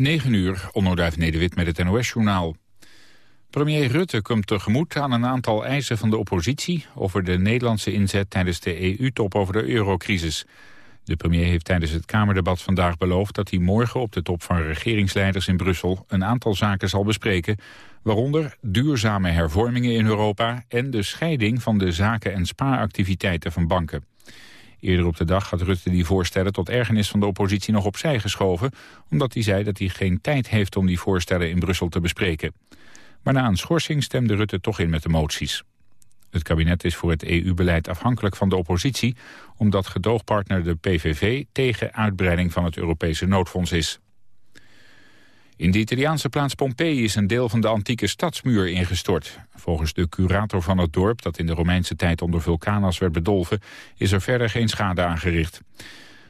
9 uur, Onnoduif Nederwit met het NOS-journaal. Premier Rutte komt tegemoet aan een aantal eisen van de oppositie... over de Nederlandse inzet tijdens de EU-top over de eurocrisis. De premier heeft tijdens het Kamerdebat vandaag beloofd... dat hij morgen op de top van regeringsleiders in Brussel... een aantal zaken zal bespreken... waaronder duurzame hervormingen in Europa... en de scheiding van de zaken- en spaaractiviteiten van banken. Eerder op de dag had Rutte die voorstellen tot ergernis van de oppositie nog opzij geschoven... omdat hij zei dat hij geen tijd heeft om die voorstellen in Brussel te bespreken. Maar na een schorsing stemde Rutte toch in met de moties. Het kabinet is voor het EU-beleid afhankelijk van de oppositie... omdat gedoogpartner de PVV tegen uitbreiding van het Europese noodfonds is. In de Italiaanse plaats Pompeii is een deel van de antieke stadsmuur ingestort. Volgens de curator van het dorp, dat in de Romeinse tijd onder vulkanas werd bedolven, is er verder geen schade aangericht.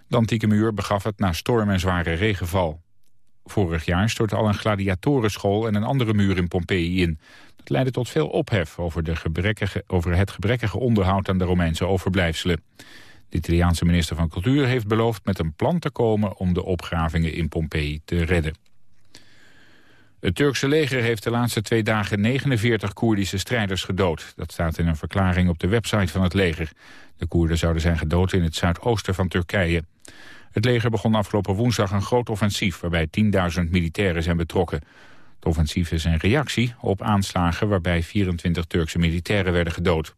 De antieke muur begaf het na storm en zware regenval. Vorig jaar stortte al een gladiatorenschool en een andere muur in Pompeii in. Dat leidde tot veel ophef over, de gebrekkige, over het gebrekkige onderhoud aan de Romeinse overblijfselen. De Italiaanse minister van Cultuur heeft beloofd met een plan te komen om de opgravingen in Pompeii te redden. Het Turkse leger heeft de laatste twee dagen 49 Koerdische strijders gedood. Dat staat in een verklaring op de website van het leger. De Koerden zouden zijn gedood in het zuidoosten van Turkije. Het leger begon afgelopen woensdag een groot offensief... waarbij 10.000 militairen zijn betrokken. Het offensief is een reactie op aanslagen... waarbij 24 Turkse militairen werden gedood.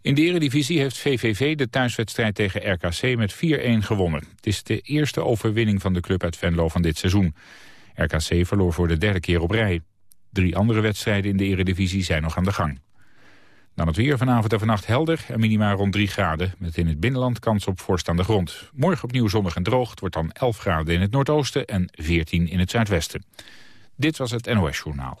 In de eredivisie heeft VVV de thuiswedstrijd tegen RKC met 4-1 gewonnen. Het is de eerste overwinning van de club uit Venlo van dit seizoen. RKC verloor voor de derde keer op rij. Drie andere wedstrijden in de eredivisie zijn nog aan de gang. Dan het weer vanavond en vannacht helder en minimaal rond 3 graden... met in het binnenland kans op vorst aan de grond. Morgen opnieuw zonnig en droog. Het wordt dan 11 graden in het noordoosten en 14 in het zuidwesten. Dit was het NOS Journaal.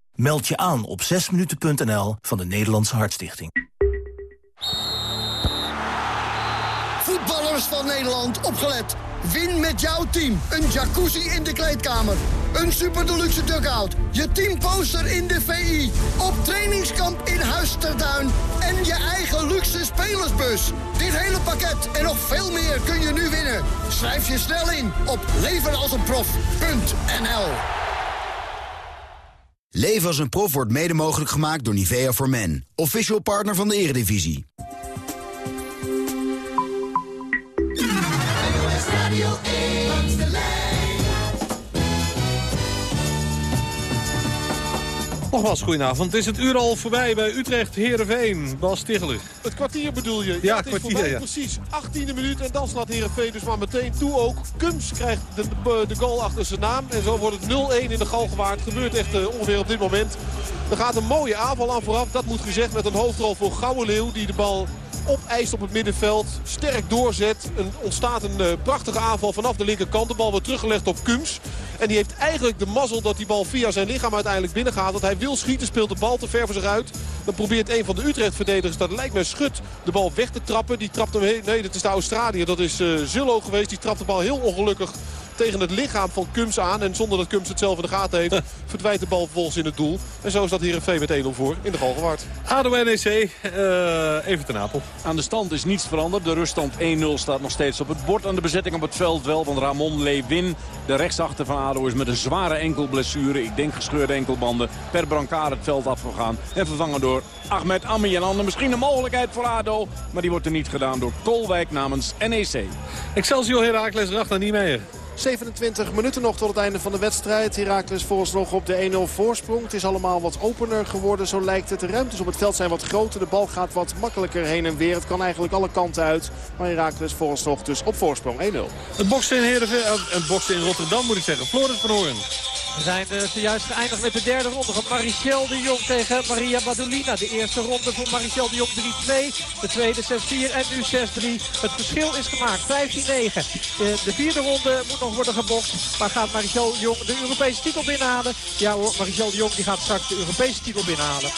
Meld je aan op 6minuten.nl van de Nederlandse Hartstichting. Voetballers van Nederland, opgelet. Win met jouw team. Een jacuzzi in de kleedkamer. Een super deluxe dugout. Je teamposter in de VI. Op trainingskamp in Huisterduin. En je eigen luxe spelersbus. Dit hele pakket en nog veel meer kun je nu winnen. Schrijf je snel in op levenalsenprof.nl Leven als een prof wordt mede mogelijk gemaakt door Nivea for Men. Official partner van de Eredivisie. Nogmaals, goedenavond. Het is het uur al voorbij bij Utrecht Heerenveen. Bas Tichelen. Het kwartier bedoel je? Ja, het is kwartier, voorbij, ja. precies. 18e minuut en dan slaat Heerenveen dus maar meteen toe ook. Kums krijgt de, de, goal achter zijn naam. En zo wordt het 0-1 in de Galgenwaard. Gebeurt echt uh, ongeveer op dit moment. Er gaat een mooie aanval aan vooraf. Dat moet gezegd met een hoofdrol voor Gouwenleeuw. Die de bal opeist op het middenveld. Sterk doorzet. Er ontstaat een uh, prachtige aanval vanaf de linkerkant. De bal wordt teruggelegd op Kums. En die heeft eigenlijk de mazzel dat die bal via zijn lichaam uiteindelijk binnengaat. Dat hij wil schieten, speelt de bal te ver voor zich uit. Dan probeert een van de Utrecht-verdedigers, dat lijkt mij Schut, de bal weg te trappen. Die trapt hem heen. Nee, dat is de Australiër. Dat is uh, Zullo geweest. Die trapt de bal heel ongelukkig tegen het lichaam van Kums aan. En zonder dat Kums het zelf in de gaten heeft, verdwijnt de bal vervolgens in het doel. En zo is dat Heerenveen met 1-0 voor in de Galgenwaard. ADO NEC, uh, even ten Apel. Aan de stand is niets veranderd. De ruststand 1-0 staat nog steeds op het bord. Aan de bezetting op het veld wel van Ramon Lewin. De rechtsachter van ADO is met een zware enkelblessure. Ik denk gescheurde enkelbanden. Per brancard het veld afgegaan. En vervangen door Ahmed Amianan. Misschien een mogelijkheid voor ADO. Maar die wordt er niet gedaan door Kolwijk namens NEC. Excelsior Heracles Ragnar Niemeyer. 27 minuten nog tot het einde van de wedstrijd. Heracles nog op de 1-0 voorsprong. Het is allemaal wat opener geworden, zo lijkt het. De ruimtes op het veld zijn wat groter. De bal gaat wat makkelijker heen en weer. Het kan eigenlijk alle kanten uit. Maar Heracles nog dus op voorsprong 1-0. Het boksen in, Heerenveen, uh, het boksen in Rotterdam moet ik zeggen. Floris van Hoorn. We zijn uh, zojuist geëindigd met de derde ronde van Marichel de Jong tegen Maria Badolina. De eerste ronde voor Marichel de Jong 3-2. De tweede 6-4 en nu 6-3. Het verschil is gemaakt. 15-9. De, de, vierde ronde moet nog worden gebokst. Maar gaat Marichel de Jong de Europese titel binnenhalen? Ja hoor, Marichel de Jong die gaat straks de Europese titel binnenhalen.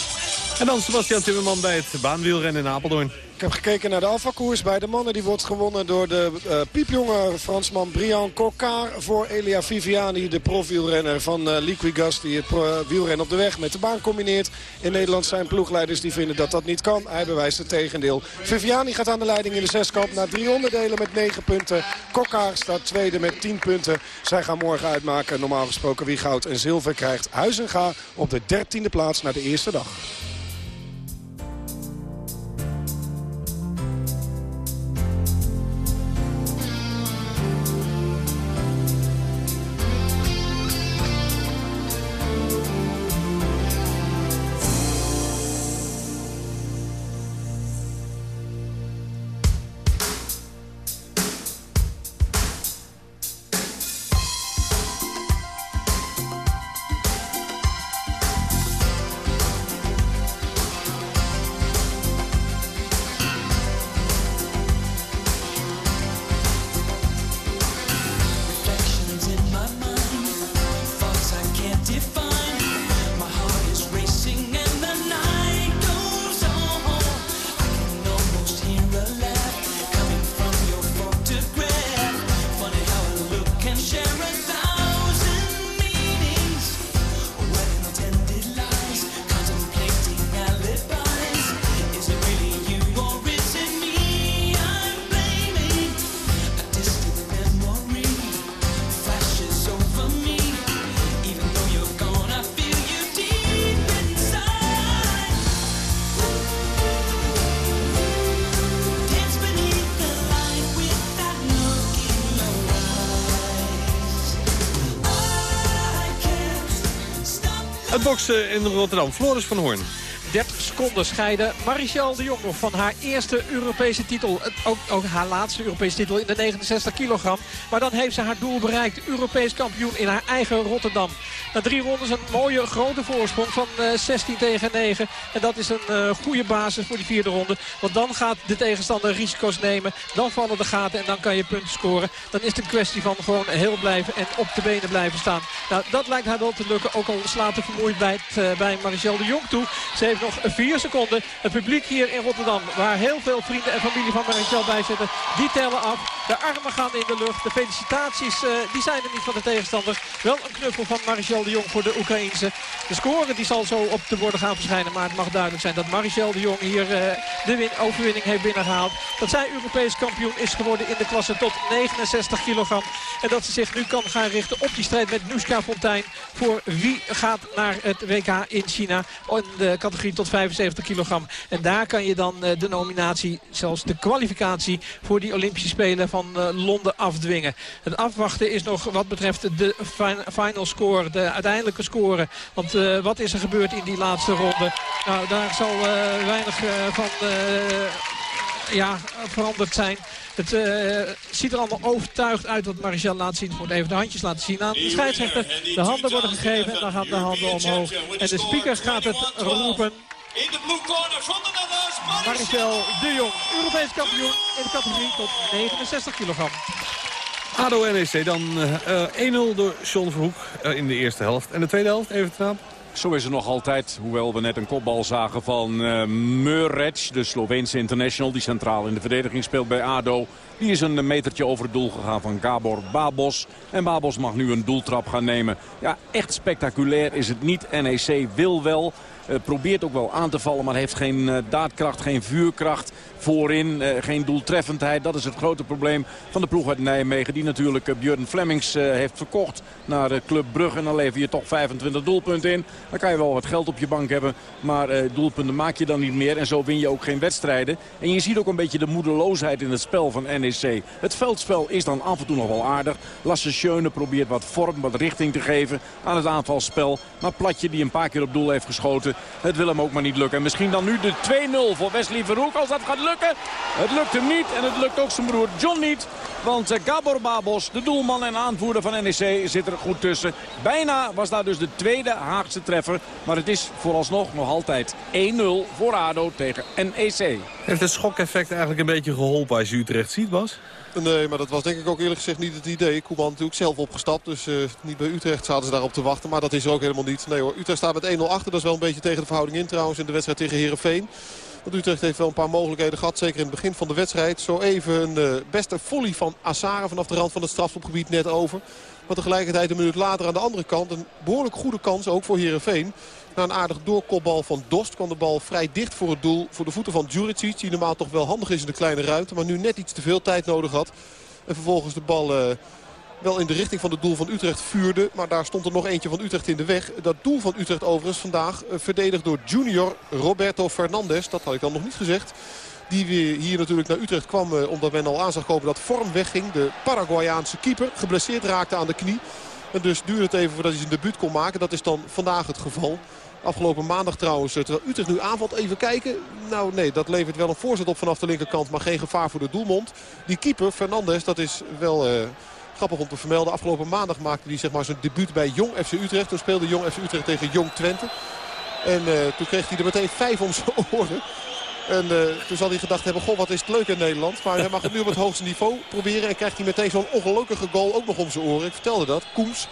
En dan Sebastian Timmerman bij het baanwielrennen in Apeldoorn. Heb gekeken naar de Alfa-koers bij de mannen. Die wordt gewonnen door de uh, piepjonge Fransman Brian Cocard voor Elia Viviani, de profwielrenner van uh, Liquigas. Die het uh, wielrennen op de weg met de baan combineert. In Nederland zijn ploegleiders die vinden dat dat niet kan. Hij bewijst het tegendeel. Viviani gaat aan de leiding in de zeskamp na drie onderdelen met negen punten. Cocard staat tweede met tien punten. Zij gaan morgen uitmaken normaal gesproken wie goud en zilver krijgt. Huizenga op de dertiende plaats na de eerste dag. Boksen in Rotterdam. Floris van Hoorn. 30 seconden scheiden Marichelle de Jong van haar eerste Europese titel. Ook, ook, haar laatste Europese titel in de 69 kilogram. Maar dan heeft ze haar doel bereikt. Europees kampioen in haar eigen Rotterdam. Na drie rondes een mooie grote voorsprong van uh, 16 tegen 9. En dat is een uh, goede basis voor die vierde ronde. Want dan gaat de tegenstander risico's nemen. Dan vallen de gaten en dan kan je punten scoren. Dan is het een kwestie van gewoon heel blijven en op de benen blijven staan. Nou, dat lijkt haar wel te lukken. Ook al slaat er vermoeid bij, uh, bij Marichelle de Jong toe. Ze heeft nog vier seconden. Het publiek hier in Rotterdam, waar heel veel vrienden en familie van Marichelle bij zitten, die tellen af. De armen gaan in de lucht. De felicitaties uh, die zijn er niet van de tegenstander. Wel een knuffel van Marichelle de Jong voor de Oekraïense. De score die zal zo op de borden gaan verschijnen. Maar het mag duidelijk zijn dat Marichelle de Jong hier uh, de win overwinning heeft binnengehaald. Dat zij Europees kampioen is geworden in de klasse tot 69 kilogram. En dat ze zich nu kan gaan richten op die strijd met Nuska Fontijn. Voor wie gaat naar het WK in China. In de categorie tot 75 kilogram. En daar kan je dan uh, de nominatie, zelfs de kwalificatie voor die Olympische Spelen van uh, Londen afdwingen. Het afwachten is nog wat betreft de final score, de uiteindelijke score. Want uh, wat is er gebeurd in die laatste ronde? Nou, daar zal uh, weinig van ja, veranderd zijn. Het ziet er allemaal overtuigd uit wat Marichel laat zien. Moet even de handjes laten zien aan de scheidsrechter. De handen worden gegeven en dan gaan de handen omhoog. En de speaker gaat het roepen. In de blue corner van de Netherlands, Maricel de Jong, Europees kampioen in de categorie tot 69 kilogram. ADO NEC dan uh, 1-0 door John Verhoek uh, in de eerste helft. En de tweede helft, even te Zo is het nog altijd, hoewel we net een kopbal zagen van uh, Murec, de Sloveense international... die centraal in de verdediging speelt bij ADO. Die is een metertje over het doel gegaan van Gabor Babos. En Babos mag nu een doeltrap gaan nemen. Ja, echt spectaculair is het niet. NEC wil wel, probeert ook wel aan te vallen, maar heeft geen uh, daadkracht, geen vuurkracht voorin. Uh, geen doeltreffendheid, dat is het grote probleem van de ploeg uit Nijmegen. Die natuurlijk uh, Björn Flemings uh, heeft verkocht naar Club Brugge. En dan lever je toch 25 doelpunten in. Dan kan je wel wat geld op je bank hebben. Maar doelpunten maak je dan niet meer. En zo win je ook geen wedstrijden. En je ziet ook een beetje de moedeloosheid in het spel van NEC. NEC. Het veldspel is dan af en toe nog wel aardig. Lasse Schöne probeert wat vorm, wat richting te geven aan het aanvalspel. Maar Platje die een paar keer op doel heeft geschoten. Het wil hem ook maar niet lukken. En misschien dan nu de 2-0 voor Wesley Verhoek als dat gaat lukken. Het lukt hem niet en het lukt ook zijn broer John niet. Want eh, Gabor Babos, de doelman en aanvoerder van NEC, zit er goed tussen. Bijna was daar dus de tweede Haagse treffer. Maar het is vooralsnog nog altijd 1-0 voor ADO tegen NEC. Heeft het schokeffect eigenlijk een beetje geholpen als je Utrecht ziet, Bas? Nee, maar dat was denk ik ook eerlijk gezegd niet het idee. Koeman natuurlijk zelf opgestapt, dus uh, niet bij Utrecht zaten ze daarop te wachten. Maar dat is er ook helemaal niet. Nee hoor, Utrecht staat met 1-0 achter. Dat is wel een beetje tegen de verhouding in trouwens in de wedstrijd tegen Herenveen. Want Utrecht heeft wel een paar mogelijkheden gehad. Zeker in het begin van de wedstrijd. Zo even een uh, beste volley van Assara vanaf de rand van het strafschopgebied net over. Maar tegelijkertijd een minuut later aan de andere kant. Een behoorlijk goede kans ook voor Herenveen. Na een aardig doorkopbal van Dost kwam de bal vrij dicht voor het doel. Voor de voeten van Djuricic. Die normaal toch wel handig is in de kleine ruimte. Maar nu net iets te veel tijd nodig had. En vervolgens de bal uh, wel in de richting van het doel van Utrecht vuurde. Maar daar stond er nog eentje van Utrecht in de weg. Dat doel van Utrecht overigens vandaag uh, verdedigd door junior Roberto Fernandes. Dat had ik dan nog niet gezegd. Die weer hier natuurlijk naar Utrecht kwam uh, omdat men al aan zag komen dat vorm wegging. De Paraguayaanse keeper geblesseerd raakte aan de knie. En dus duurde het even voordat hij zijn debuut kon maken. Dat is dan vandaag het geval. Afgelopen maandag trouwens, terwijl Utrecht nu aanvalt. Even kijken. Nou nee, dat levert wel een voorzet op vanaf de linkerkant. Maar geen gevaar voor de doelmond. Die keeper, Fernandes, dat is wel... grappig om te vermelden. Afgelopen maandag maakte hij zeg maar, zijn debuut bij Jong FC Utrecht. Toen speelde Jong FC Utrecht tegen Jong Twente. En uh, toen kreeg hij er meteen vijf om zijn oren. En uh, toen zal hij gedacht hebben, goh wat is het leuk in Nederland. Maar hij mag het nu op het hoogste niveau proberen. En krijgt hij meteen zo'n ongelukkige goal ook nog om zijn oren. Ik vertelde dat. Koems.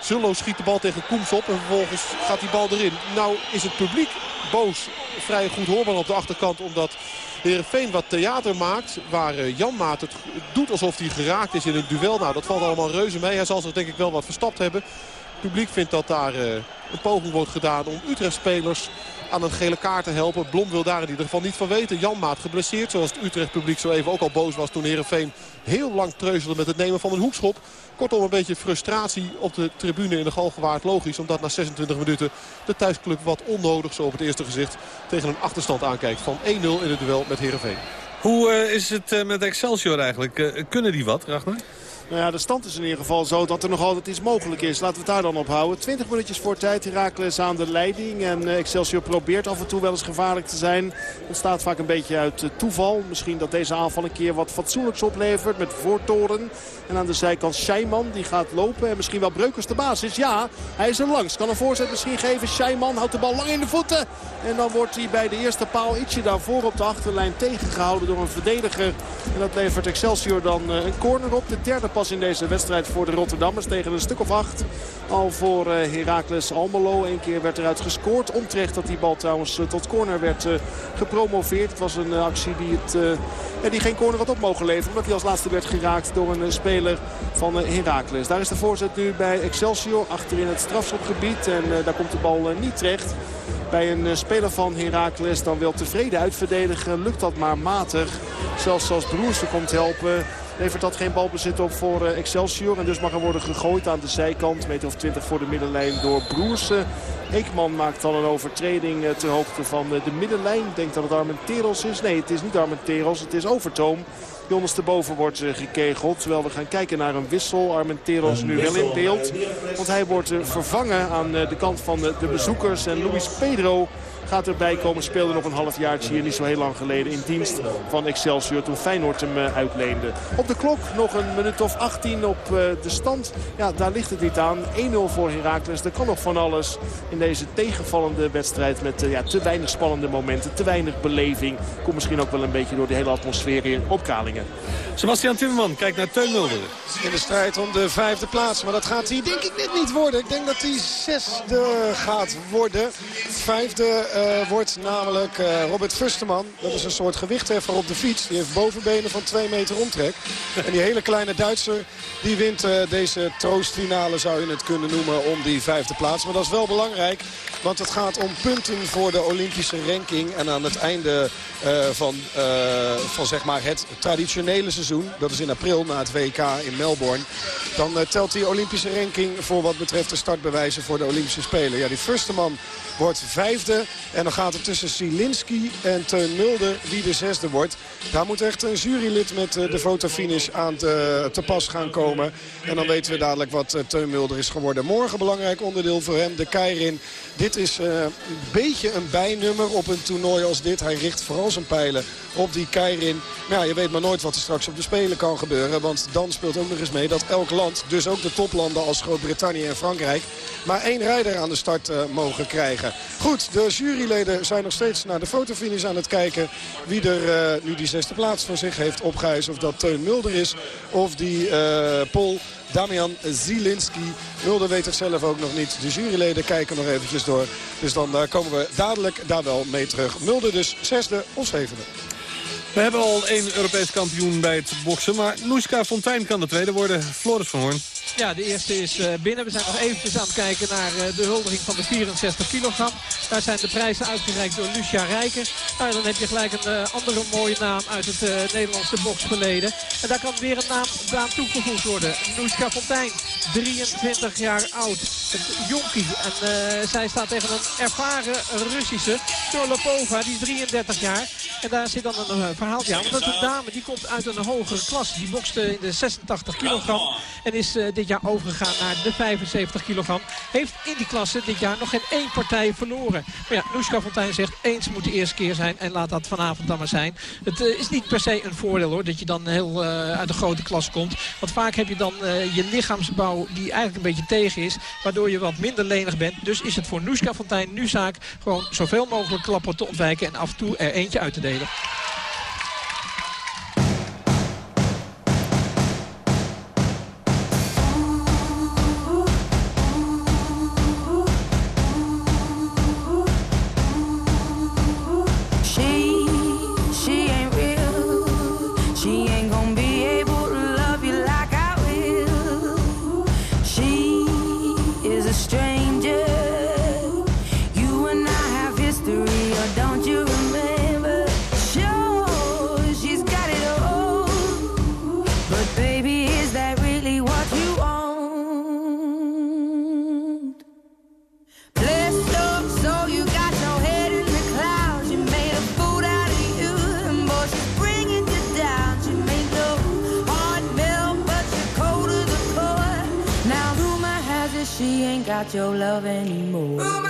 Zullo schiet de bal tegen Koems op. En vervolgens gaat die bal erin. Nou is het publiek boos. Vrij goed hoorbaar op de achterkant. Omdat Heerenveen wat theater maakt. Waar uh, Jan Maat het doet alsof hij geraakt is in een duel. Nou dat valt allemaal reuze mee. Hij zal zich denk ik wel wat verstapt hebben. Het publiek vindt dat daar uh, een poging wordt gedaan om Utrecht-spelers aan een gele kaart te helpen. Blom wil daar in ieder geval niet van weten. Jan Maat geblesseerd, zoals het Utrecht publiek zo even ook al boos was toen Heerenveen heel lang treuzelde met het nemen van een hoekschop. Kortom een beetje frustratie op de tribune in de Galgenwaard. Logisch, omdat na 26 minuten de thuisclub wat onnodig zo op het eerste gezicht tegen een achterstand aankijkt van 1-0 in het duel met Heerenveen. Hoe uh, is het uh, met Excelsior eigenlijk? Uh, kunnen die wat, Ragnar? Nou ja, de stand is in ieder geval zo dat er nog altijd iets mogelijk is. Laten we het daar dan op houden. 20 minuutjes voor tijd. Herakles aan de leiding. En Excelsior probeert af en toe wel eens gevaarlijk te zijn. Het staat vaak een beetje uit toeval. Misschien dat deze aanval een keer wat fatsoenlijks oplevert. Met voortoren. En aan de zijkant Scheiman. Die gaat lopen. En misschien wel Breukers de basis. Ja, hij is er langs. Kan een voorzet misschien geven. Scheiman houdt de bal lang in de voeten. En dan wordt hij bij de eerste paal ietsje daarvoor op de achterlijn tegengehouden door een verdediger. En dat levert Excelsior dan een corner op. De derde pas in deze wedstrijd voor de Rotterdammers. Tegen een stuk of acht al voor Heracles Almelo. Eén keer werd eruit gescoord. Onterecht dat die bal trouwens tot corner werd gepromoveerd. Het was een actie die, het, die geen corner had op mogen leveren. Omdat hij als laatste werd geraakt door een speler van Heracles. Daar is de voorzet nu bij Excelsior. Achterin het strafschopgebied. En daar komt de bal niet terecht bij een speler van Heracles dan wel tevreden uitverdedigen. Lukt dat maar matig. Zelfs als Broersen komt helpen levert dat geen balbezit op voor Excelsior. En dus mag er worden gegooid aan de zijkant. Meter of 20 voor de middenlijn door Broersen. Eekman maakt dan een overtreding ter hoogte van de middenlijn. Denkt dat het Armenteros is. Nee, het is niet Armenteros. Het is Overtoom. Die ondersteboven wordt gekegeld. Terwijl we gaan kijken naar een wissel. Armenteros nu wel in beeld. Want hij wordt vervangen aan de kant van de bezoekers. En Luis Pedro gaat erbij komen. Speelde nog een halfjaartje hier niet zo heel lang geleden in dienst van Excelsior. Toen Feyenoord hem uitleende. Op de klok nog een minuut of 18 op de stand. Ja, daar ligt het niet aan. 1-0 voor Heracles. Er kan nog van alles in deze tegenvallende wedstrijd. Met ja, te weinig spannende momenten. Te weinig beleving. Komt misschien ook wel een beetje door de hele atmosfeer hier op Kalingen. Sebastian Timmerman, kijk naar Teun Mulder. In de strijd om de vijfde plaats. Maar dat gaat hij denk ik net niet worden. Ik denk dat hij zesde gaat worden. Vijfde uh, wordt namelijk uh, Robert Fusterman. Dat is een soort gewichtheffer op de fiets. Die heeft bovenbenen van 2 meter omtrek. En die hele kleine Duitser die wint uh, deze troostfinale zou je het kunnen noemen om die vijfde plaats. Maar dat is wel belangrijk. Want het gaat om punten voor de Olympische ranking. En aan het einde van, van zeg maar het traditionele seizoen. Dat is in april na het WK in Melbourne. Dan telt die Olympische ranking voor wat betreft de startbewijzen voor de Olympische Spelen. Ja, die Fusterman wordt vijfde. En dan gaat het tussen Zielinski en Teun Mulder wie de zesde wordt. Daar moet echt een jurylid met de fotofinish aan te, te pas gaan komen. En dan weten we dadelijk wat Teun Mulder is geworden. Morgen belangrijk onderdeel voor hem, de Keirin. Dit is een beetje een bijnummer op een toernooi als dit. Hij richt vooral zijn pijlen op die Keirin. Maar ja, je weet maar nooit wat er straks op de Spelen kan gebeuren. Want dan speelt ook nog eens mee dat elk land, dus ook de toplanden als Groot-Brittannië en Frankrijk... maar één rijder aan de start mogen krijgen. Goed, de juryleden zijn nog steeds naar de fotofinish aan het kijken... wie er uh, nu die zesde plaats voor zich heeft opgeheist. Of dat Teun Mulder is of die uh, Pol Damian Zielinski. Mulder weet het zelf ook nog niet. De juryleden kijken nog eventjes door. Dus dan uh, komen we dadelijk daar wel mee terug. Mulder dus zesde of zevende. We hebben al één Europees kampioen bij het boksen. Maar Noeska Fontijn kan de tweede worden. Floris van Hoorn. Ja, de eerste is uh, binnen. We zijn nog eventjes aan het kijken naar uh, de huldiging van de 64 kilogram. Daar zijn de prijzen uitgereikt door Lucia Rijker. Nou, dan heb je gelijk een uh, andere mooie naam uit het Nederlandse boksverleden. En daar kan weer een naam aan toegevoegd worden. Noeska Fontijn, 23 jaar oud. Het jonkie. En zij staat tegen een ervaren Russische, Storlopova, die is 33 jaar. En daar zit dan een verhaaltje aan. Want dat is een dame die komt uit een hogere klas. Die bokste in de 86 kilogram. En is dit jaar overgegaan naar de 75 kilogram. Heeft in die klasse dit jaar nog geen één partij verloren. Maar ja, Noeska Fontijn zegt eens moet de eerste keer zijn. En laat dat vanavond dan maar zijn. Het uh, is niet per se een voordeel hoor. Dat je dan heel uh, uit de grote klas komt. Want vaak heb je dan uh, je lichaamsbouw die eigenlijk een beetje tegen is. Waardoor je wat minder lenig bent. Dus is het voor Noeska Fontijn nu zaak gewoon zoveel mogelijk klappen te ontwijken. En af en toe er eentje uit te delen. Got your love anymore.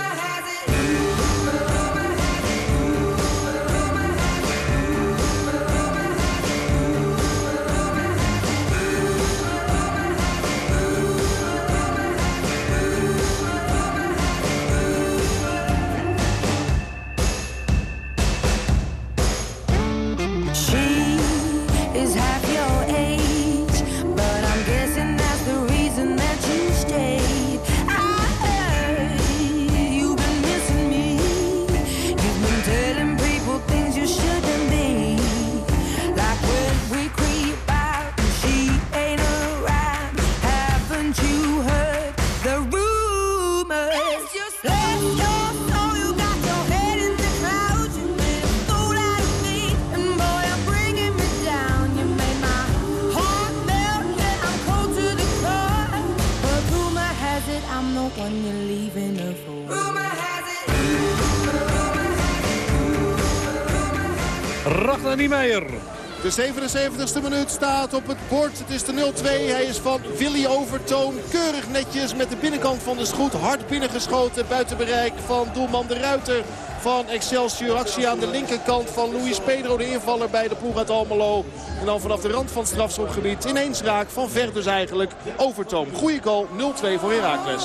De 77ste minuut staat op het bord. Het is de 0-2. Hij is van Willy Overtoom. Keurig netjes met de binnenkant van de schoot. Hard binnengeschoten buiten bereik van doelman de Ruiter van Excelsior. Actie aan de linkerkant van Luis Pedro, de invaller bij de ploeg uit Almelo. En dan vanaf de rand van het strafschopgebied ineens raak van ver dus eigenlijk. Overtoom. Goeie goal, 0-2 voor Heracles.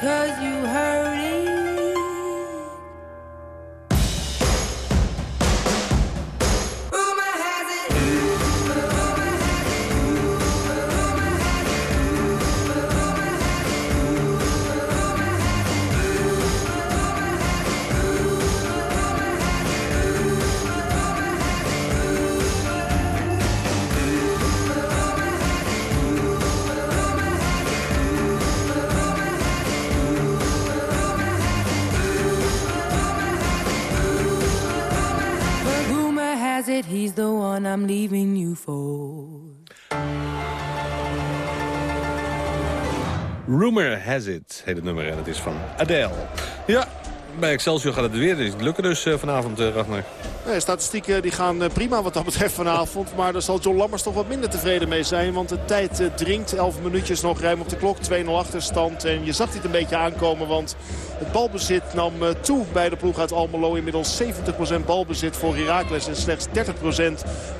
Cause you Has It het nummer en het is van Adele. Ja, bij Excelsior gaat het weer niet lukken dus uh, vanavond, uh, Ragnar. Nee, statistieken die gaan eh, prima wat dat betreft vanavond. Maar daar zal John Lammers toch wat minder tevreden mee zijn. Want de tijd dringt. 11 minuutjes nog ruim op de klok. 2-0 achterstand. En je zag dit een beetje aankomen. Want het balbezit nam toe bij de ploeg uit Almelo. Inmiddels 70% balbezit voor Heracles. En slechts 30%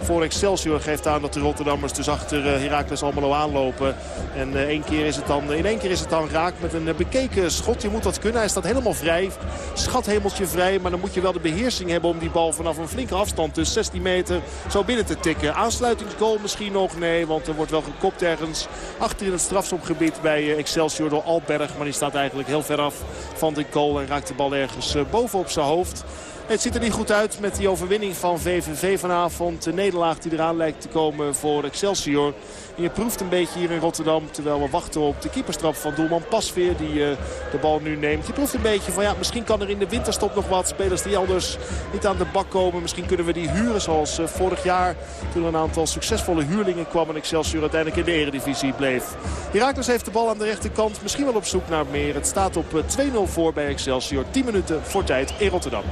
voor Excelsior. Geeft aan dat de Rotterdammers dus achter Heracles Almelo aanlopen. En één keer is het dan, in één keer is het dan raak met een bekeken schot. Je moet dat kunnen. Hij staat helemaal vrij. Schathemeltje vrij. Maar dan moet je wel de beheersing hebben om die bal vanaf een flinke afstand. Dus 16 meter zo binnen te tikken. Aansluitingsgoal misschien nog? Nee, want er wordt wel gekopt ergens achter in het strafschopgebied bij Excelsior door Alberg. Maar die staat eigenlijk heel ver af van de goal en raakt de bal ergens boven op zijn hoofd. Het ziet er niet goed uit met die overwinning van VVV vanavond. De nederlaag die eraan lijkt te komen voor Excelsior. je proeft een beetje hier in Rotterdam. Terwijl we wachten op de keeperstrap van doelman Pasveer. Die uh, de bal nu neemt. Je proeft een beetje van ja, misschien kan er in de winterstop nog wat. Spelers die anders niet aan de bak komen. Misschien kunnen we die huren zoals uh, vorig jaar. Toen er een aantal succesvolle huurlingen kwam. En Excelsior uiteindelijk in de eredivisie bleef. Herakles heeft de bal aan de rechterkant. Misschien wel op zoek naar meer. Het staat op 2-0 voor bij Excelsior. 10 minuten voor tijd in Rotterdam.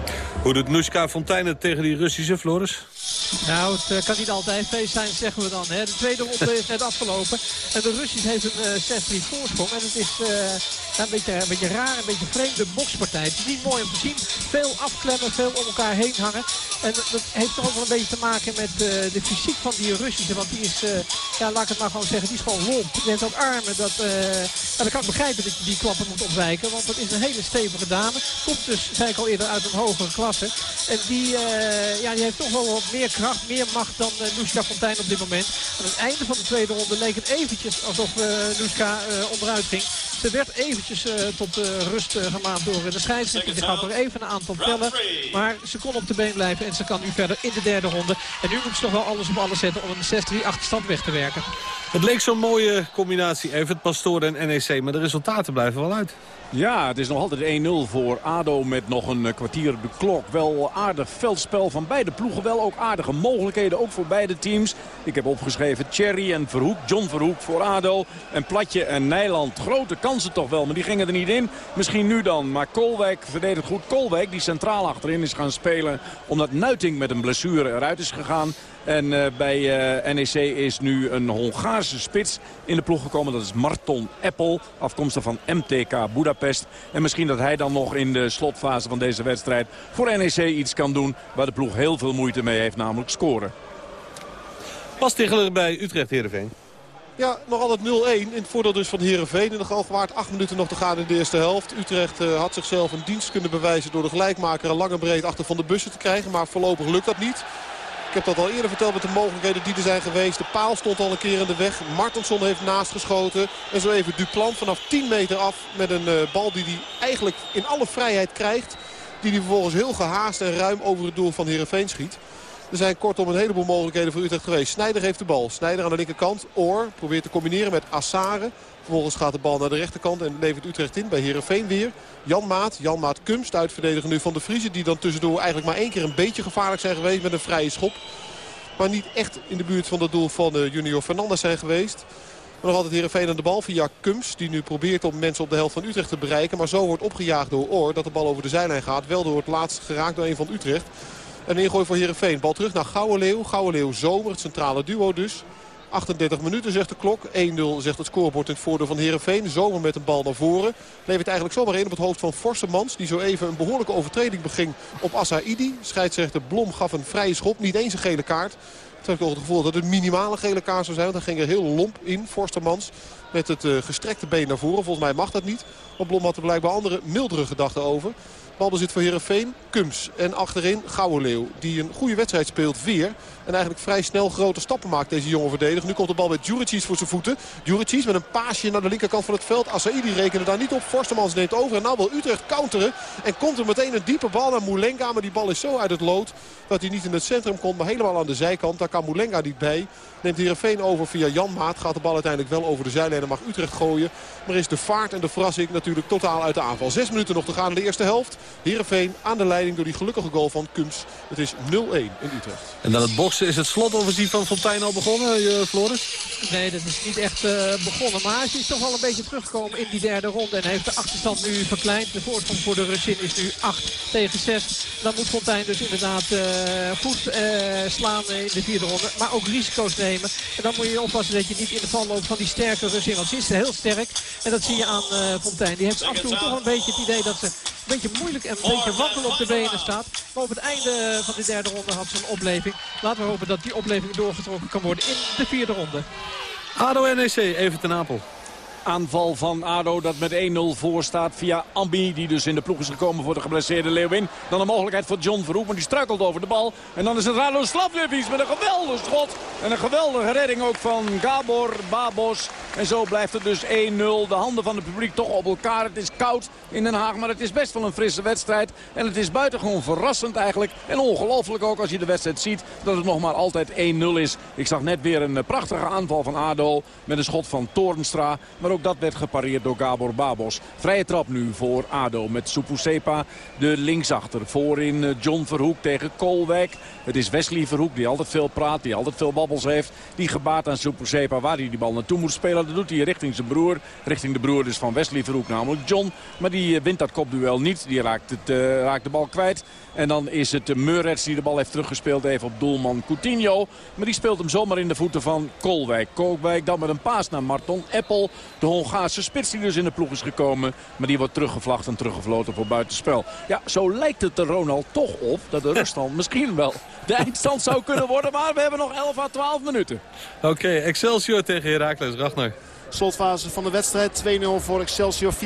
Hoe doet Nuska Fonteinen tegen die Russische Floris? Nou, het uh, kan niet altijd feest zijn, zeggen we dan. Hè. De tweede ronde is net afgelopen. En de Russisch heeft een uh, 6-3 voorsprong. En het is uh, een, beetje, een beetje raar, een beetje vreemde bokspartij. Het is niet mooi om te zien. Veel afklemmen, veel om elkaar heen hangen. En dat heeft toch ook wel een beetje te maken met de fysiek van die Russische. Want die is, ja, laat ik het maar gewoon zeggen, die is gewoon lomp. Die heeft ook armen. Dat, nou, dan kan ik begrijpen dat je die klappen moet ontwijken. Want dat is een hele stevige dame. Komt dus, zei ik al eerder, uit een hogere klasse. En die, uh, ja, die heeft toch wel wat meer kracht, meer macht dan uh, Fontijn op dit moment. Aan het einde van de tweede ronde leek het eventjes alsof uh, onderuit ging. Ze werd eventjes tot rust gemaakt door de scheidsrechter. Die gaat er even een aantal tellen. Maar ze kon op de been blijven en ze kan nu verder in de derde ronde. En nu moet ze toch wel alles op alles zetten om een 6-3 achterstand weg te werken. Het leek zo'n mooie combinatie, Evert Pastoor en NEC. Maar de resultaten blijven wel uit. Ja, het is nog altijd 1-0 voor ADO met nog een kwartier op de klok. Wel aardig veldspel van beide ploegen. Wel ook aardige mogelijkheden, ook voor beide teams. Ik heb opgeschreven Thierry en Verhoek. John Verhoek voor ADO. En Platje en Nijland. Grote kansen toch wel, maar die gingen er niet in. Misschien nu dan. Maar Kolwijk verdedigt goed. Kolwijk die centraal achterin is gaan spelen. Omdat Nuiting met een blessure eruit is gegaan. En uh, bij uh, NEC is nu een Hongaarse spits in de ploeg gekomen. Dat is Marton Eppel, afkomstig van MTK Budapest. En misschien dat hij dan nog in de slotfase van deze wedstrijd voor NEC iets kan doen... waar de ploeg heel veel moeite mee heeft, namelijk scoren. Pas tegen bij Utrecht Heerenveen. Ja, nog altijd 0-1. In het voordeel dus van Heerenveen. In de Galgenwaard 8 minuten nog te gaan in de eerste helft. Utrecht uh, had zichzelf een dienst kunnen bewijzen door de gelijkmaker een lange breed achter van de bussen te krijgen. Maar voorlopig lukt dat niet. Ik heb dat al eerder verteld met de mogelijkheden die er zijn geweest. De paal stond al een keer in de weg. Martensson heeft naast geschoten. En zo even Duplant vanaf 10 meter af met een uh, bal die hij eigenlijk in alle vrijheid krijgt. Die hij vervolgens heel gehaast en ruim over het doel van Heerenveen schiet. Er zijn kortom een heleboel mogelijkheden voor Utrecht geweest. Snijder heeft de bal. Snijder aan de linkerkant. Oor probeert te combineren met Assare. Vervolgens gaat de bal naar de rechterkant en levert Utrecht in bij Herenveen weer. Jan Maat, Jan Maat Kumst, uitverdediger nu van de Vriezen. Die dan tussendoor eigenlijk maar één keer een beetje gevaarlijk zijn geweest met een vrije schop. Maar niet echt in de buurt van het doel van de junior Fernandes zijn geweest. Maar nog altijd Heerenveen aan de bal via Kums. Die nu probeert om mensen op de helft van Utrecht te bereiken. Maar zo wordt opgejaagd door Oor dat de bal over de zijlijn gaat. Wel door het laatst geraakt door een van Utrecht. Een ingooi voor Heerenveen. Bal terug naar Gouwenleeuw. Gouwenleeuw Zomer, het centrale duo dus. 38 minuten zegt de klok. 1-0 zegt het scorebord in het voordeel van Heerenveen. Zomer met een bal naar voren. Levert eigenlijk zomaar in op het hoofd van Forsemans. Die zo even een behoorlijke overtreding beging op Assaidi. Scheidsrechter Blom gaf een vrije schop. Niet eens een gele kaart. Toen heb ik toch het gevoel dat het minimale gele kaart zou zijn. Want ging er heel lomp in, Forstermans. Met het uh, gestrekte been naar voren. Volgens mij mag dat niet. Maar Blom had er blijkbaar andere, mildere gedachten over. Balbezit voor Heerenveen, Kums. En achterin Gouwenleeuw, die een goede wedstrijd speelt weer. En eigenlijk vrij snel grote stappen maakt deze jonge verdediger. Nu komt de bal met Juricic voor zijn voeten. Juricic met een paasje naar de linkerkant van het veld. Asaidi rekende daar niet op. Forstemans neemt over. En nou wil Utrecht counteren. En komt er meteen een diepe bal naar Moulenga. Maar die bal is zo uit het lood dat hij niet in het centrum komt. Maar helemaal aan de zijkant. Daar kan Moulenga niet bij. Neemt Heerenveen over via Jan Maat. Gaat de bal uiteindelijk wel over de zijlijn en mag Utrecht gooien. Maar is de vaart en de verrassing natuurlijk totaal uit de aanval. Zes minuten nog te gaan in de eerste helft. Heerenveen aan de leiding door die gelukkige goal van Kums. Het is 0-1 in Utrecht. En dan het boksen Is, het slotoffensief van Fontijn al begonnen, uh, Floris? Nee, dat is niet echt uh, begonnen. Maar hij is toch wel een beetje teruggekomen in die derde ronde. En heeft de achterstand nu verkleind. De voorsprong voor de Russin is nu 8 tegen 6. Dan moet Fontijn dus inderdaad goed slaan in de vierde ronde. Maar ook risico's nemen. En dan moet je oppassen dat je niet in de val loopt van die sterke Russin. Want ze is heel sterk. En dat zie je aan Fontijn. Die heeft af en toe toch een beetje het idee dat ze een beetje moeilijk en een beetje wankelen op de benen staat. Maar op het einde van de derde ronde had ze een opleving. Laten we hopen dat die opleving doorgetrokken kan worden in de vierde ronde. ADO NEC, even ten Apel aanval van ADO dat met 1-0 voor staat via Ambi. Die dus in de ploeg is gekomen voor de geblesseerde Leeuwin. Dan een mogelijkheid voor John Verhoek, maar die struikelt over de bal. En dan is het Rado Slavjevic met een geweldig schot. En een geweldige redding ook van Gabor Babos. En zo blijft het dus 1-0. De handen van het publiek toch op elkaar. Het is koud in Den Haag, maar het is best wel een frisse wedstrijd. En het is buitengewoon verrassend eigenlijk. En ongelooflijk ook als je de wedstrijd ziet dat het nog maar altijd 1-0 is. Ik zag net weer een prachtige aanval van ADO met een schot van Toornstra. Maar ook dat werd gepareerd door Gabor Babos. Vrije trap nu voor ADO met Supusepa de linksachter. Voorin eh, John Verhoek tegen Kolwijk. Het is Wesley Verhoek die altijd veel praat, die altijd veel babbels heeft. Die gebaat aan Supusepa waar hij die bal naartoe moet spelen. Dat doet hij richting zijn broer. Richting de broer dus van Wesley Verhoek, namelijk John. Maar die eh, wint dat kopduel niet. Die raakt, het, uh, raakt de bal kwijt. En dan is het Meurets die de bal heeft teruggespeeld even op doelman Coutinho. Maar die speelt hem zomaar in de voeten van Kolwijk. Kolwijk dan met een paas naar Marton Eppel. De Hongaarse spits die dus in de ploeg is gekomen. Maar die wordt teruggevlacht en teruggefloten voor buitenspel. Ja, zo lijkt het er Ronald toch op dat de ruststand misschien wel de eindstand zou kunnen worden. Maar we hebben nog 11 à 12 minuten. Oké, Excelsior tegen Heracles. Ragnar. Slotfase van de wedstrijd. 2-0 voor Excelsior. 4,5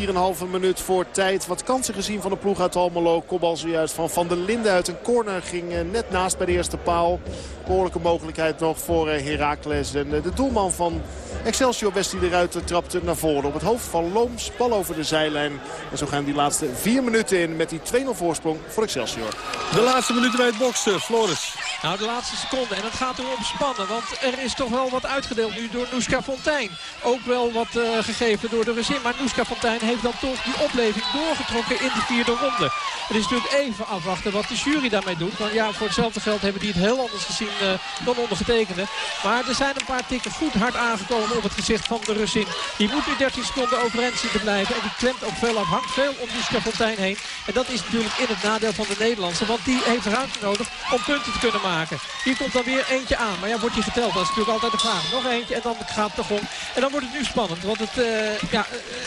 minuut voor tijd. Wat kansen gezien van de ploeg uit Almelo. Kopbal zojuist van Van der Linden uit een corner. Ging eh, net naast bij de eerste paal. Behoorlijke mogelijkheid nog voor eh, Heracles. En eh, de doelman van Excelsior West die eruit trapte naar voren. Op het hoofd van Looms. Bal over de zijlijn. En zo gaan die laatste vier minuten in met die 2-0 voorsprong voor Excelsior. De laatste minuten bij het boksen. Floris. Nou, de laatste seconde. En het gaat erom spannen. Want er is toch wel wat uitgedeeld nu door Noeska Fontijn. Ook wel wat uh, gegeven door de Russin. Maar Noeska Fontijn heeft dan toch die opleving doorgetrokken in de vierde ronde. Het is natuurlijk even afwachten wat de jury daarmee doet. Want ja, voor hetzelfde geld hebben die het heel anders gezien uh, dan ondergetekende. Maar er zijn een paar tikken goed hard aangekomen op het gezicht van de Russin. Die moet nu 13 seconden overeind zien te blijven. En die klemt ook veel af. Hangt veel om Noeska Fontijn heen. En dat is natuurlijk in het nadeel van de Nederlandse. Want die heeft ruimte nodig om punten te kunnen maken. Hier komt dan weer eentje aan. Maar ja, wordt die geteld? Dat is natuurlijk altijd de vraag. Nog eentje en dan gaat het om. En dan wordt het nu spannend. Want het, uh, ja,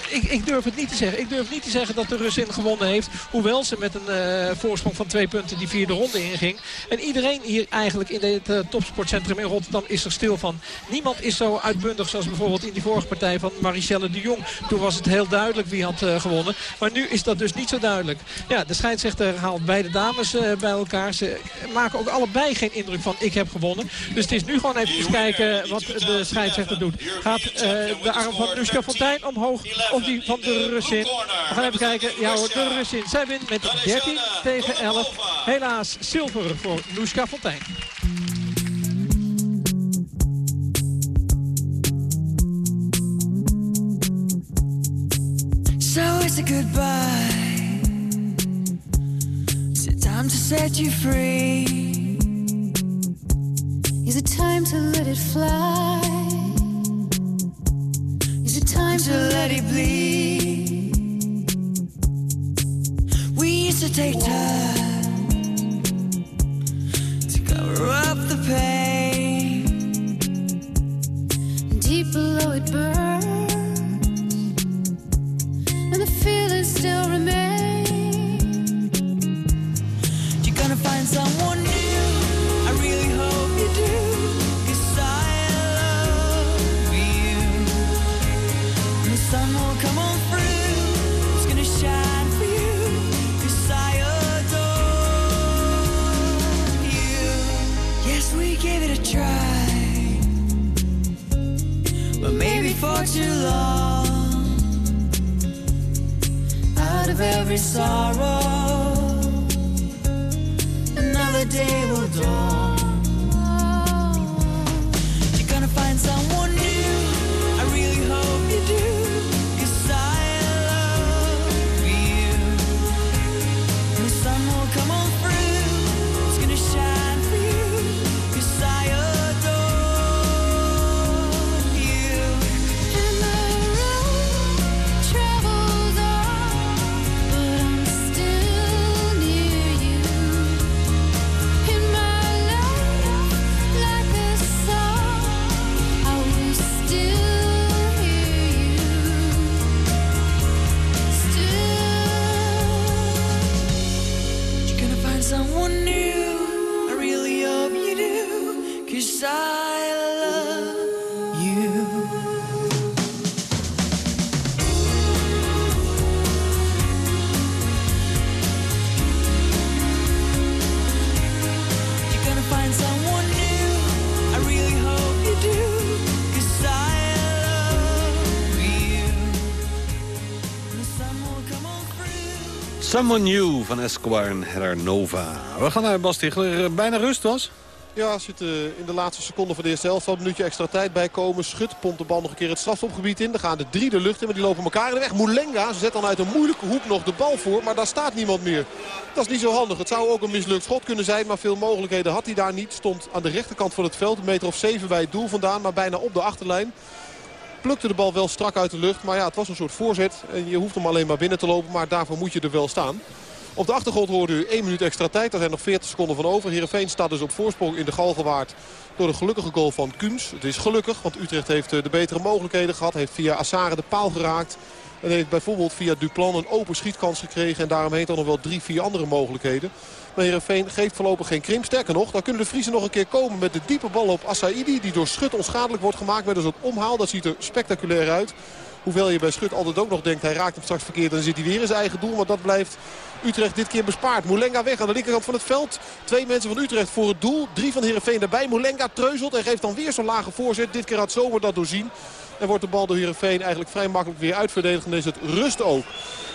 ik, ik, durf het niet te zeggen. Ik durf niet te zeggen dat de Russin gewonnen heeft. Hoewel ze met een uh, voorsprong van twee punten die vierde ronde inging. En iedereen hier eigenlijk in uh, topsportcentrum in Rotterdam is er stil van. Niemand is zo uitbundig zoals bijvoorbeeld in die vorige partij van Marichelle de Jong. Toen was het heel duidelijk wie had gewonnen. Maar nu is dat dus niet zo duidelijk. Ja, de scheidsrechter haalt beide dames bij elkaar. Ze maken ook allebei geen indruk van ik heb gewonnen. Dus het is nu gewoon even kijken wat de scheidsrechter doet. Gaat uh, de arm van Nuska Fontijn omhoog of die van de Russin? We gaan even kijken. Ja hoor, de Russin. Zij wint met 13 tegen 11. Helaas zilver voor Nuska Fontijn. So it's a goodbye. It's time to set you free. Is it time to let it fly? Time to let it bleed? We used to take time Someone New van Esquire en Heather Nova. We gaan naar Bas Tichler. Bijna rust was. Ja, zit uh, in de laatste seconde van de eerste helft. Een minuutje extra tijd bij komen. Schut pompt de bal nog een keer het strafstopgebied in. Dan gaan de drie de lucht in, maar die lopen elkaar in de weg. Moulenga zet dan uit een moeilijke hoek nog de bal voor. Maar daar staat niemand meer. Dat is niet zo handig. Het zou ook een mislukt schot kunnen zijn. Maar veel mogelijkheden had hij daar niet. Stond aan de rechterkant van het veld. Een meter of zeven bij het doel vandaan. Maar bijna op de achterlijn. Plukte de bal wel strak uit de lucht. Maar ja, het was een soort voorzet. En je hoeft hem alleen maar binnen te lopen. Maar daarvoor moet je er wel staan. Op de achtergrond hoorde u 1 minuut extra tijd. Daar zijn nog 40 seconden van over. Heerenveen staat dus op voorsprong in de Galgenwaard door de gelukkige goal van Kums. Het is gelukkig, want Utrecht heeft de betere mogelijkheden gehad. Heeft via Assare de paal geraakt. En heeft bijvoorbeeld via Duplan een open schietkans gekregen. En daarom heet er nog wel drie, vier andere mogelijkheden. Maar Heerenveen geeft voorlopig geen krimp. Sterker nog, dan kunnen de Friesen nog een keer komen met de diepe bal op Assaidi. Die door Schut onschadelijk wordt gemaakt met een soort omhaal. Dat ziet er spectaculair uit. Hoewel je bij Schut altijd ook nog denkt, hij raakt hem straks verkeerd. Dan zit hij weer in zijn eigen doel. Maar dat blijft Utrecht dit keer bespaard. Moulenga weg aan de linkerkant van het veld. Twee mensen van Utrecht voor het doel. Drie van Heerenveen erbij. Moulenga treuzelt en geeft dan weer zo'n lage voorzet. Dit keer had Zomer dat doorzien. En wordt de bal door Heerenveen eigenlijk vrij makkelijk weer uitverdedigd. En is het rust ook.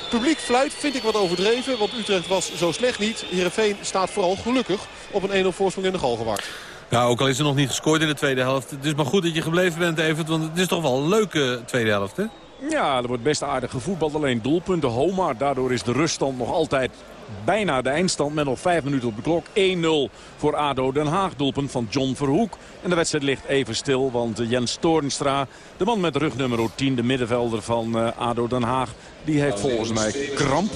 Publiek fluit vind ik wat overdreven. Want Utrecht was zo slecht niet. Heerenveen staat vooral gelukkig op een 1-0 voorsprong in de Galgenwaard. Ja, ook al is er nog niet gescoord in de tweede helft. Het is maar goed dat je gebleven bent, Evert. Want het is toch wel een leuke tweede helft, hè? Ja, er wordt best aardig gevoetbald. Alleen doelpunten. Homa, daardoor is de ruststand nog altijd bijna de eindstand met nog 5 minuten op de klok. 1-0 voor ADO Den Haag. Doelpunt van John Verhoek. En de wedstrijd ligt even stil, want Jens Toornstra, de man met rugnummer 10, de middenvelder van uh, ADO Den Haag, die heeft volgens mij kramp.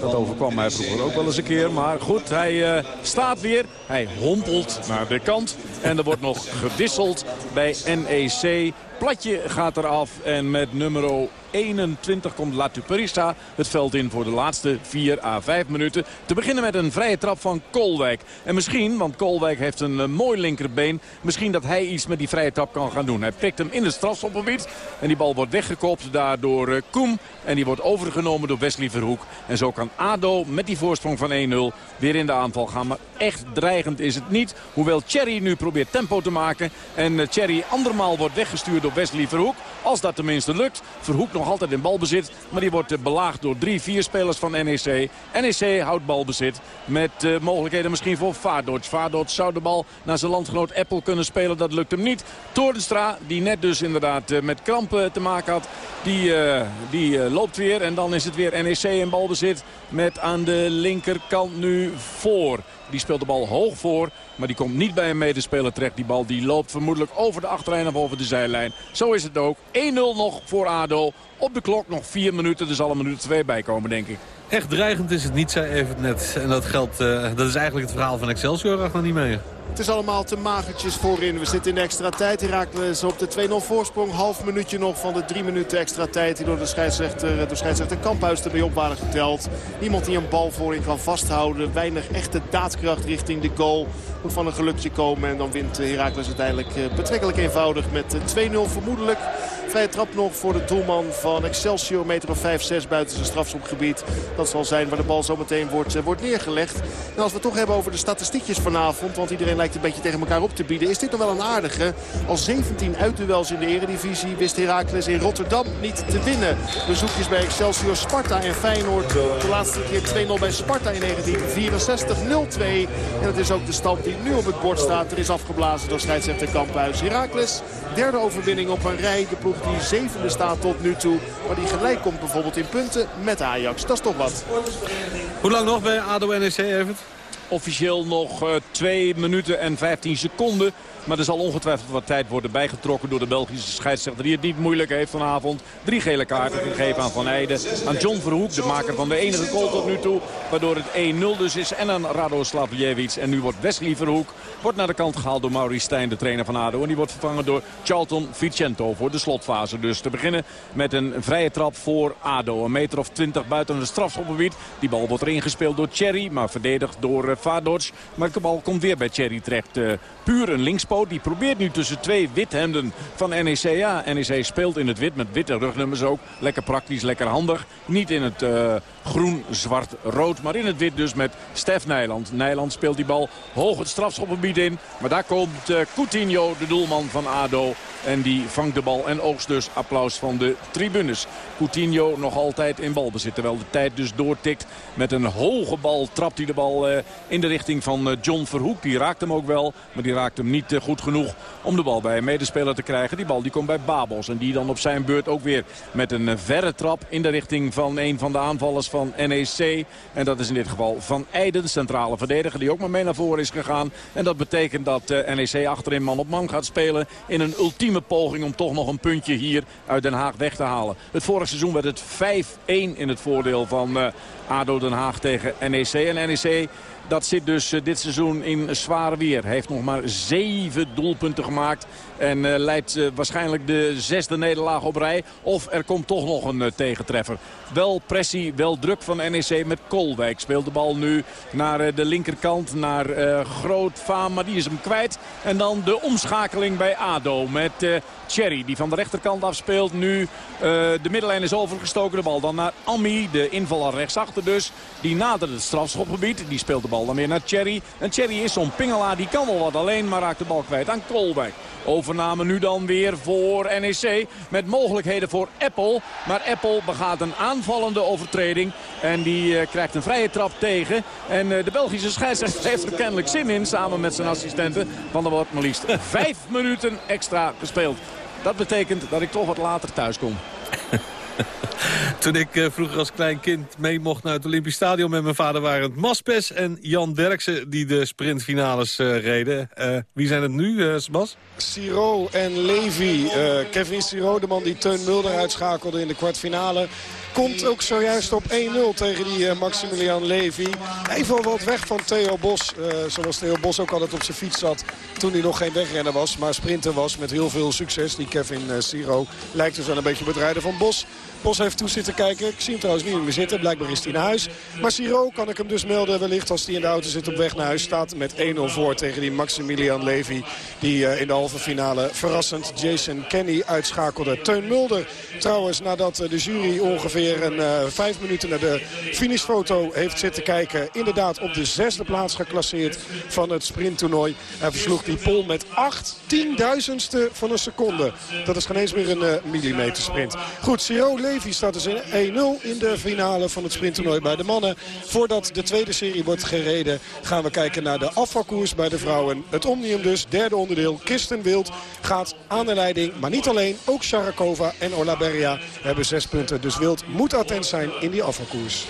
Dat overkwam mij vroeger ook wel eens een keer. Maar goed, hij uh, staat weer. Hij hompelt naar de kant. En er wordt nog gewisseld bij NEC. Platje gaat eraf en met nummer 21 komt La Tuperista het veld in voor de laatste 4 à 5 minuten. Te beginnen met een vrije trap van Kolwijk. En misschien, want Kolwijk heeft een uh, mooi linkerbeen... misschien dat hij iets met die vrije trap kan gaan doen. Hij prikt hem in het strafschopgebied en die bal wordt weggekopt daardoor uh, Koem. En die wordt overgenomen door Wesley Verhoek. En zo kan ADO met die voorsprong van 1-0 weer in de aanval gaan. Maar echt dreigend is het niet. Hoewel Cherry nu probeert tempo te maken. En Cherry andermaal wordt weggestuurd door Wesley Verhoek. Als dat tenminste lukt. Verhoek nog altijd in balbezit. Maar die wordt belaagd door drie, vier spelers van NEC. NEC houdt balbezit met uh, mogelijkheden misschien voor Vaardoort. Vaardoort zou de bal naar zijn landgenoot Apple kunnen spelen. Dat lukt hem niet. Toornstra, die net dus inderdaad uh, met krampen te maken had. Die, die loopt weer. En dan is het weer NEC in balbezit. Met aan de linkerkant nu voor. Die speelt de bal hoog voor. Maar die komt niet bij een medespeler terecht. Die bal die loopt vermoedelijk over de achterlijn of over de zijlijn. Zo is het ook. 1-0 nog voor ADO. Op de klok nog 4 minuten. Er zal een minuut 2 bij komen, denk ik. Echt dreigend is het niet, zei even net. En dat geldt, uh, dat is eigenlijk het verhaal van Excelsior niet mee. Het is allemaal te magertjes voorin. We zitten in de extra tijd. Herakles op de 2-0 voorsprong. Half minuutje nog van de 3 minuten extra tijd. Die door de scheidsrechter, door scheidsrechter Kamphuis erbij op waren geteld. Niemand die een bal voorin kan vasthouden. Weinig echte daadkracht richting de goal. Moet van een gelukje komen. En dan wint Herakles uiteindelijk betrekkelijk eenvoudig met 2-0 vermoedelijk. Vrije trap nog voor de doelman van Excelsior. Meter of 5-6 buiten zijn strafschopgebied. Dat zal zijn waar de bal zo meteen wordt, wordt neergelegd. En als we het toch hebben over de statistiekjes vanavond. Want iedereen lijkt een beetje tegen elkaar op te bieden. Is dit nog wel een aardige. Al 17 uitduels in de eredivisie wist Heracles in Rotterdam niet te winnen. Bezoekjes bij Excelsior, Sparta en Feyenoord. De laatste keer 2-0 bij Sparta in 1964. 0-2. En het is ook de stand die nu op het bord staat. Er is afgeblazen door scheidsrechter Kamphuis. Heracles, derde overwinning op een rij. De ploeg die zevende staat tot nu toe. Maar die gelijk komt bijvoorbeeld in punten met Ajax. Dat is toch wat. Hoe lang nog bij ADO-NEC, Evert? Officieel nog uh, 2 minuten en 15 seconden. Maar er zal ongetwijfeld wat tijd worden bijgetrokken door de Belgische scheidsrechter. Die het niet moeilijk heeft vanavond. Drie gele kaarten gegeven aan Van Eijden. Aan John Verhoek, de maker van de enige goal tot nu toe. Waardoor het 1-0 dus is. En aan Radoslav Jevic. En nu wordt Wesley Verhoek wordt naar de kant gehaald door Maurice Stijn, de trainer van ADO. En die wordt vervangen door Charlton Vicento voor de slotfase. Dus te beginnen met een vrije trap voor ADO. Een meter of 20 buiten het strafschopgebied. Die bal wordt erin gespeeld door Cherry, maar verdedigd door uh, Vadoc. Maar de bal komt weer bij Cherry terecht. Uh, puur een linkspoot. Die probeert nu tussen twee withemden van NEC. Ja, NEC speelt in het wit met witte rugnummers ook. Lekker praktisch, lekker handig. Niet in het uh, groen, zwart, rood. Maar in het wit dus met Stef Nijland. Nijland speelt die bal hoog het strafschopgebied in. Maar daar komt uh, Coutinho, de doelman van ADO. En die vangt de bal en oogst dus applaus van de tribunes. Coutinho nog altijd in balbezit. Terwijl de tijd dus doortikt. Met een hoge bal trapt hij de bal uh, in de richting van uh, John Verhoek. Die raakt hem ook wel. Maar die raakt hem niet goed genoeg om de bal bij een medespeler te krijgen. Die bal die komt bij Babos. En die dan op zijn beurt ook weer met een verre trap in de richting van een van de aanvallers NEC. En dat is in dit geval Van Eijden, centrale verdediger. Die ook maar mee naar voren is gegaan. En dat betekent dat uh, NEC achterin man op man gaat spelen. In een ultieme poging om toch nog een puntje hier uit Den Haag weg te halen. Het vorige seizoen werd het 5-1 in het voordeel van uh, ADO Den Haag tegen NEC. En NEC dat zit dus uh, dit seizoen in zware weer. Heeft nog maar zeven doelpunten gemaakt. En uh, leidt uh, waarschijnlijk de zesde nederlaag op rij. Of er komt toch nog een tegentreffer. Wel pressie, wel druk van NEC met Kolwijk. Speelt de bal nu naar de linkerkant. Naar Groot Faam, maar die is hem kwijt. En dan de omschakeling bij ADO met Thierry. Die van de rechterkant afspeelt. Nu de middenlijn is overgestoken. De bal dan naar Ami. De invaller rechtsachter dus. Die nadert het strafschopgebied. Die speelt de bal dan weer naar Thierry. En Thierry is zo'n pingelaar. Die kan wel wat alleen. Maar raakt de bal kwijt aan Kolwijk. Overname nu dan weer voor NEC. Met mogelijkheden voor Apple. Maar Apple begaat een aanvallende overtreding. En die uh, krijgt een vrije trap tegen. En uh, de Belgische scheidsrechter heeft er kennelijk zin in. Samen met zijn assistenten. Want er wordt maar liefst vijf minuten extra gespeeld. Dat betekent dat ik toch wat later thuis kom. Toen ik uh, vroeger als klein kind mee mocht naar het Olympisch Stadion met mijn vader... waren het Maspes en Jan Derksen die de sprintfinales uh, reden. Uh, wie zijn het nu, Sebas? Siro en Levy. Kevin Siro, de man die Teun Mulder uitschakelde in de kwartfinale komt ook zojuist op 1-0 tegen die Maximilian Levy. Even wat weg van Theo Bos. Zoals Theo Bos ook altijd op zijn fiets zat toen hij nog geen wegrenner was. Maar sprinter was met heel veel succes. Die Kevin Siro lijkt dus wel een beetje op het rijden van Bos. Bos heeft toe zitten kijken. Ik zie hem trouwens niet meer zitten. Blijkbaar is hij naar huis. Maar Siro kan ik hem dus melden wellicht als hij in de auto zit op weg naar huis. Staat met 1-0 voor tegen die Maximilian Levy. Die uh, in de halve finale verrassend Jason Kenny uitschakelde. Teun Mulder trouwens nadat de jury ongeveer een uh, vijf minuten naar de finishfoto heeft zitten kijken. Inderdaad op de zesde plaats geclasseerd van het sprinttoernooi. Hij versloeg die pol met 8 tienduizendste van een seconde. Dat is geen eens meer een millimeter sprint. Goed, Siro Levy staat dus in 1-0 in de finale van het sprinttoernooi bij de mannen. Voordat de tweede serie wordt gereden gaan we kijken naar de afvalkoers bij de vrouwen. Het Omnium dus, derde onderdeel. Kirsten Wild gaat aan de leiding, maar niet alleen. Ook Sharakova en Orla Beria hebben zes punten. Dus Wild moet attent zijn in die afvalkoers.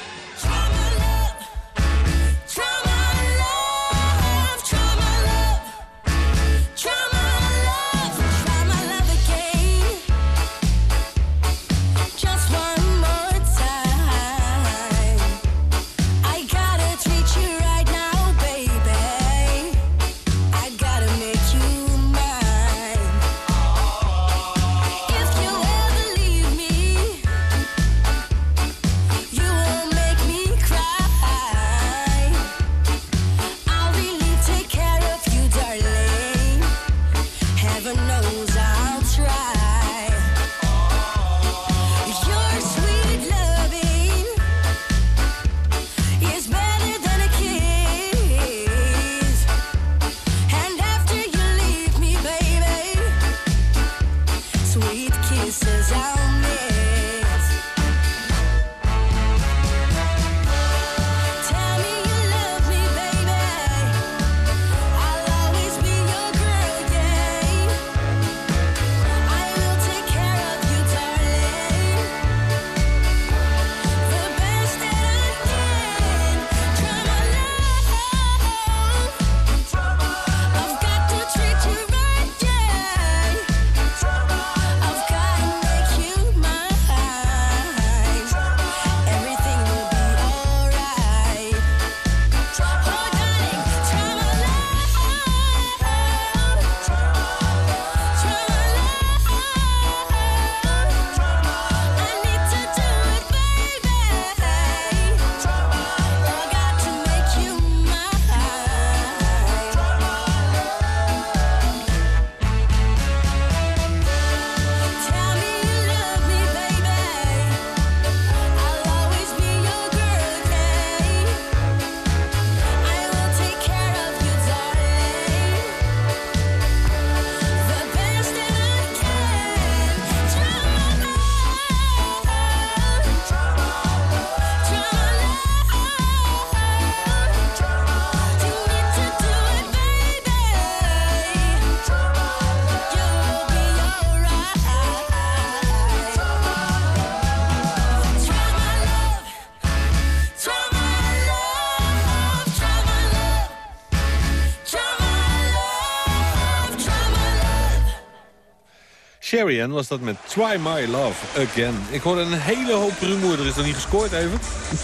Sherry was dat met Try My Love Again. Ik hoor een hele hoop rumoer. Er is nog niet gescoord even.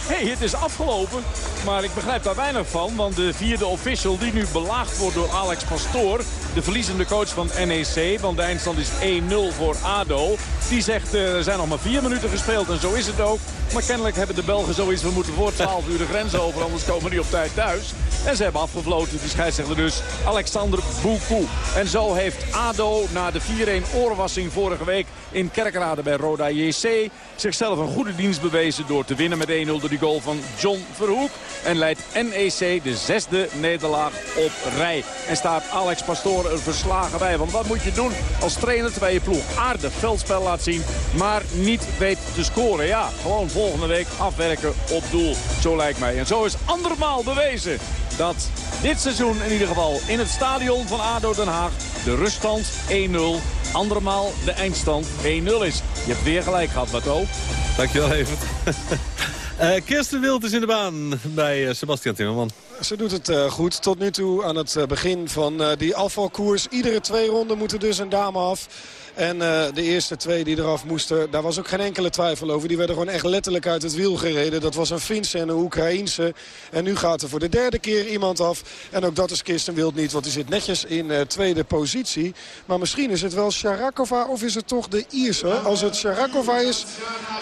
Nee, het is afgelopen. Maar ik begrijp daar weinig van. Want de vierde official die nu belaagd wordt door Alex Pastoor... de verliezende coach van NEC, want de eindstand is 1-0 voor ADO... die zegt eh, er zijn nog maar vier minuten gespeeld en zo is het ook. Maar kennelijk hebben de Belgen zoiets... we moeten voor 12 uur de grens over, anders komen die op tijd thuis. En ze hebben afgefloten, die scheidsrechter dus, Alexander Boukou. En zo heeft ADO na de 4-1 oorwassing vorige week in Kerkrade bij Roda JC... zichzelf een goede dienst bewezen door te winnen met 1-0 door die goal van John Verhoek. En leidt NEC de zesde nederlaag op rij. En staat Alex Pastoor er verslagen bij. Want wat moet je doen als trainer terwijl je ploeg aardig veldspel laat zien... maar niet weet te scoren? Ja, gewoon volgende week afwerken op doel. Zo lijkt mij. En zo is andermaal bewezen dat dit seizoen in ieder geval in het stadion van ADO Den Haag de ruststand 1-0, andermaal de eindstand 1-0 is. Je hebt weer gelijk gehad, Bato. Dankjewel, even. Uh, Kirsten Wild is in de baan bij uh, Sebastian Timmerman. Ze doet het uh, goed tot nu toe aan het begin van die afvalkoers. Iedere twee ronden moeten dus een dame af. En uh, de eerste twee die eraf moesten, daar was ook geen enkele twijfel over. Die werden gewoon echt letterlijk uit het wiel gereden. Dat was een Finse en een Oekraïense. En nu gaat er voor de derde keer iemand af. En ook dat is Kirsten Wild niet, want die zit netjes in uh, tweede positie. Maar misschien is het wel Sharakova of is het toch de Ierse? Als het Sharakova is,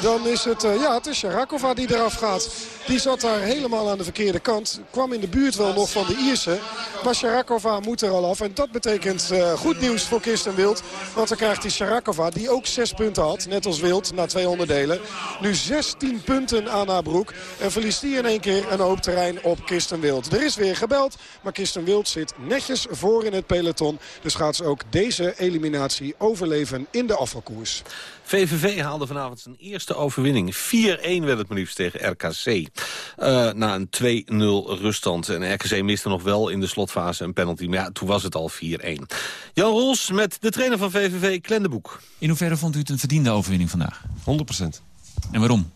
dan is het... Uh, ja, het is Sharakova die eraf gaat. Die zat daar helemaal aan de verkeerde kant. Kwam in de buurt wel nog van de Ierse. Maar Sharakova moet er al af. En dat betekent goed nieuws voor Kirsten Wild. Want dan krijgt die Sharakova, die ook zes punten had, net als Wild, na twee onderdelen. Nu 16 punten aan haar broek. En verliest die in één keer een hoop terrein op Kirsten Wild. Er is weer gebeld, maar Kirsten Wild zit netjes voor in het peloton. Dus gaat ze ook deze eliminatie overleven in de afvalkoers. VVV haalde vanavond zijn eerste overwinning. 4-1 werd het maar liefst tegen RKC. Uh, na een 2-0 ruststand. En RKC miste nog wel in de slotfase een penalty. Maar ja, toen was het al 4-1. Jan Roels met de trainer van VVV, Klendeboek. In hoeverre vond u het een verdiende overwinning vandaag? 100% En waarom?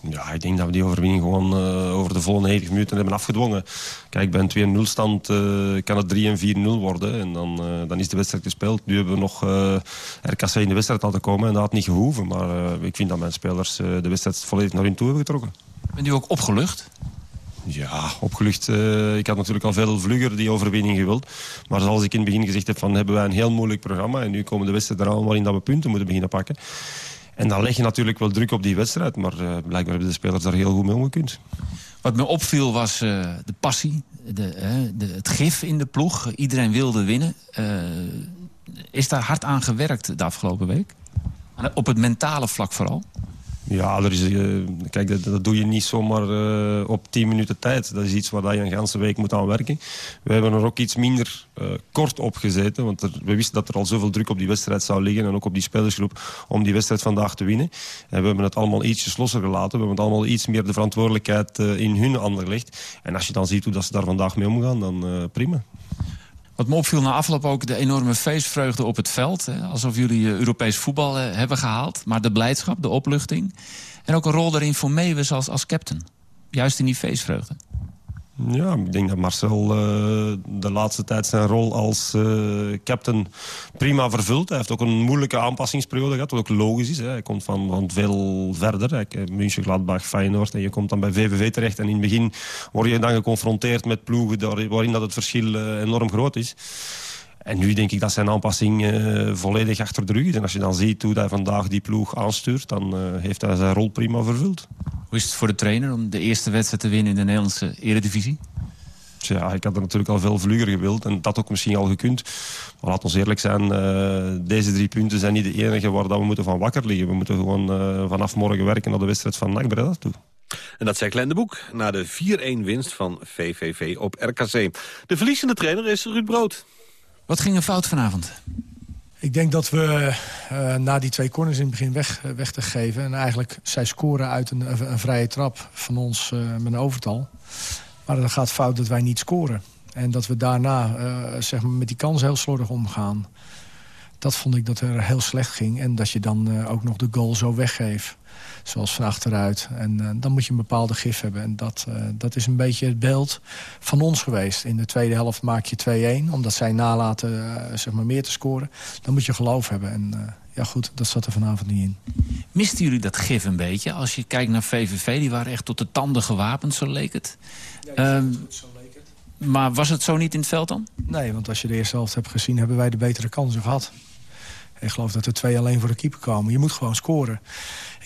Ja, ik denk dat we die overwinning gewoon uh, over de volle 90 minuten hebben afgedwongen. Kijk, bij een 2-0 stand uh, kan het 3 en 4-0 worden. En dan, uh, dan is de wedstrijd gespeeld. Nu hebben we nog RKC in de wedstrijd laten komen. En dat had niet gehoeven. Maar ik vind dat mijn spelers de wedstrijd volledig naar hun toe hebben getrokken. Bent u ook opgelucht? Ja, opgelucht. ik had natuurlijk al veel vlugger die overwinning gewild. Maar zoals ik in het begin gezegd heb, van, hebben wij een heel moeilijk programma. En nu komen de wedstrijden er allemaal in dat we punten moeten beginnen pakken. En dan leg je natuurlijk wel druk op die wedstrijd. Maar uh, blijkbaar hebben de spelers daar heel goed mee omgekund. Wat me opviel was uh, de passie, de, de, het gif in de ploeg. Iedereen wilde winnen. is daar hard aan gewerkt de afgelopen week? Op het mentale vlak vooral? Ja, er is, uh, kijk, dat, doe je niet zomaar uh, op 10 minuten tijd. Dat is iets waar je een hele week moet aan werken. We hebben er ook iets minder uh, kort op gezeten. Want we wisten dat er al zoveel druk op die wedstrijd zou liggen. En ook op die spelersgroep om die wedstrijd vandaag te winnen. En we hebben het allemaal ietsjes losser gelaten. We hebben het allemaal iets meer de verantwoordelijkheid in hun handen gelegd. En als je dan ziet hoe dat ze daar vandaag mee omgaan, dan prima. Wat me opviel na afloop ook de enorme feestvreugde op het veld. Hè, alsof jullie Europees voetbal hebben gehaald. Maar de blijdschap, de opluchting. En ook een rol daarin voor Meeuwis als, als captain. Juist in die feestvreugde. Ja, ik denk dat Marcel uh, de laatste tijd zijn rol als uh, captain prima vervult. Hij heeft ook een moeilijke aanpassingsperiode gehad, wat ook logisch is. Hè. Hij komt van, van veel verder. München, Gladbach, Feyenoord. En je komt dan bij VVV terecht. En in het begin word je dan geconfronteerd met ploegen waarin dat het verschil uh, enorm groot is. En nu denk ik dat zijn aanpassing volledig achter de rug is. En als je dan ziet hoe hij vandaag die ploeg aanstuurt... dan heeft hij zijn rol prima vervuld. Hoe is het voor de trainer om de eerste wedstrijd te winnen in de Nederlandse eredivisie? Ja, ik had er natuurlijk al veel vlugger gewild en dat ook misschien al gekund. Maar laat ons eerlijk zijn, uh, deze drie punten zijn niet de enige waar dat we moeten van wakker liggen. We moeten gewoon uh, vanaf morgen werken naar de wedstrijd van NAC Breda toe. En dat zei Glenn de Boek na de 4-1 winst van VVV op RKC. De verliezende trainer is Ruud Brood. Wat ging er fout vanavond? Ik denk dat we uh, na die twee corners in het begin weg, weg te geven... en eigenlijk zij scoren uit een, een vrije trap van ons uh, met een overtal. Maar dan gaat fout dat wij niet scoren. En dat we daarna zeg maar met die kans heel slordig omgaan. Dat vond ik dat er heel slecht ging. En dat je dan eh, ook nog de goal zo weggeeft. Zoals van achteruit. En eh, dan moet je een bepaalde gif hebben. En dat, eh, dat is een beetje het beeld van ons geweest. In de tweede helft maak je 2-1. Omdat zij nalaten eh, zeg maar meer te scoren. Dan moet je geloof hebben. En ja goed, dat zat er vanavond niet in. Misten jullie dat gif een beetje? Als je kijkt naar VVV, die waren echt tot de tanden gewapend, zo leek het. Ehm, maar was het zo niet in het veld dan? Nee, want als je de eerste helft hebt gezien... hebben wij de betere kansen gehad. Ik geloof dat er twee alleen voor de keeper komen. Je moet gewoon scoren.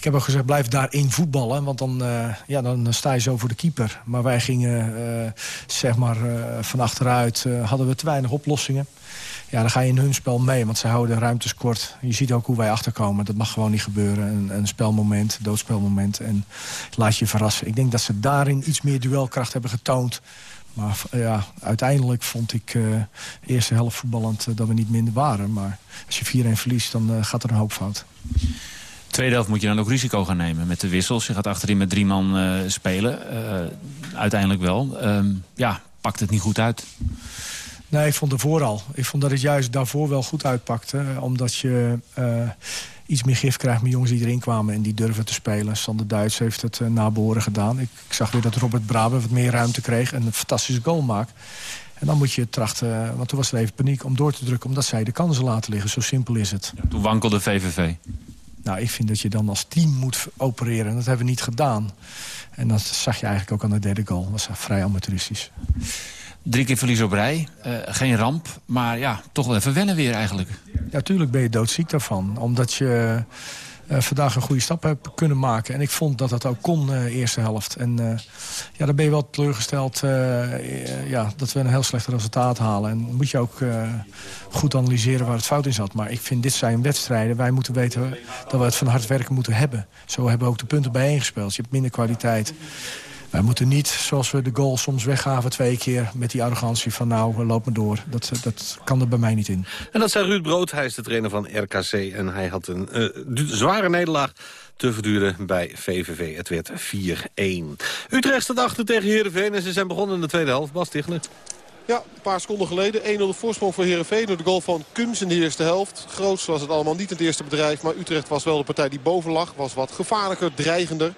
Ik heb ook gezegd, blijf daarin voetballen. Want dan, eh, ja, dan sta je zo voor de keeper. Maar wij gingen eh, zeg maar, eh, van achteruit. hadden we te weinig oplossingen. Ja, dan ga je in hun spel mee, want ze houden ruimtes kort. Je ziet ook hoe wij achterkomen. Dat mag gewoon niet gebeuren. Een, een spelmoment, doodspelmoment. En laat je verrassen. Ik denk dat ze daarin iets meer duelkracht hebben getoond. Maar ja, uiteindelijk vond ik eh, de eerste helft voetballend eh, dat we niet minder waren. Maar als je 4-1 verliest, dan eh, gaat er een hoop fout. Tweede helft moet je dan ook risico gaan nemen met de wissels. Je gaat achterin met drie man eh, spelen. Eh, uiteindelijk wel. Ehm, ja, pakt het niet goed uit. Nee, ik vond ervoor al. Ik vond dat het juist daarvoor wel goed uitpakte. eh, Omdat je eh, iets meer gif krijgt met jongens die erin kwamen... en die durven te spelen. Sander Duits heeft het uh, na behoren gedaan. Ik, ik zag weer dat Robert Brabe wat meer ruimte kreeg... en een fantastische goal maakt. En dan moet je trachten, eh, want toen was er even paniek... om door te drukken, omdat zij de kansen laten liggen. Zo simpel is het. Toen wankelde VVV. Nou, ik vind dat je dan als team moet opereren. En dat hebben we niet gedaan. En dat zag je eigenlijk ook aan de derde goal. Dat was vrij amateuristisch. Drie keer verlies op rij. Eh, geen ramp, maar ja, toch wel even wennen weer eigenlijk. Ja, tuurlijk ben je doodziek daarvan. Omdat je eh, vandaag een goede stap hebt kunnen maken. En ik vond dat dat ook kon, eh eerste helft. En ja, dan ben je wel teleurgesteld ja, dat we een heel slecht resultaat halen. En moet je ook goed analyseren waar het fout in zat. Maar ik vind dit zijn wedstrijden. Wij moeten weten dat we het van hard werken moeten hebben. Zo hebben we ook de punten bijeengespeeld. Je hebt minder kwaliteit. Wij moeten niet, zoals we de goal soms weggaven twee keer... met die arrogantie van nou, loop maar door. Dat, dat kan er bij mij niet in. En dat zei Ruud Brood, hij is de trainer van RKC. En hij had een eh, zware nederlaag te verduren bij VVV. Het werd 4-1. Utrecht staat achter tegen Heerenveen en ze zijn begonnen in de tweede helft. Bas Tichler. Ja, een paar seconden geleden. 1-0 de voorsprong voor Herenveen door de goal van Kums in de eerste helft. Groots was het allemaal niet in het eerste bedrijf. Maar Utrecht was wel de partij die boven lag. Was wat gevaarlijker, dreigender.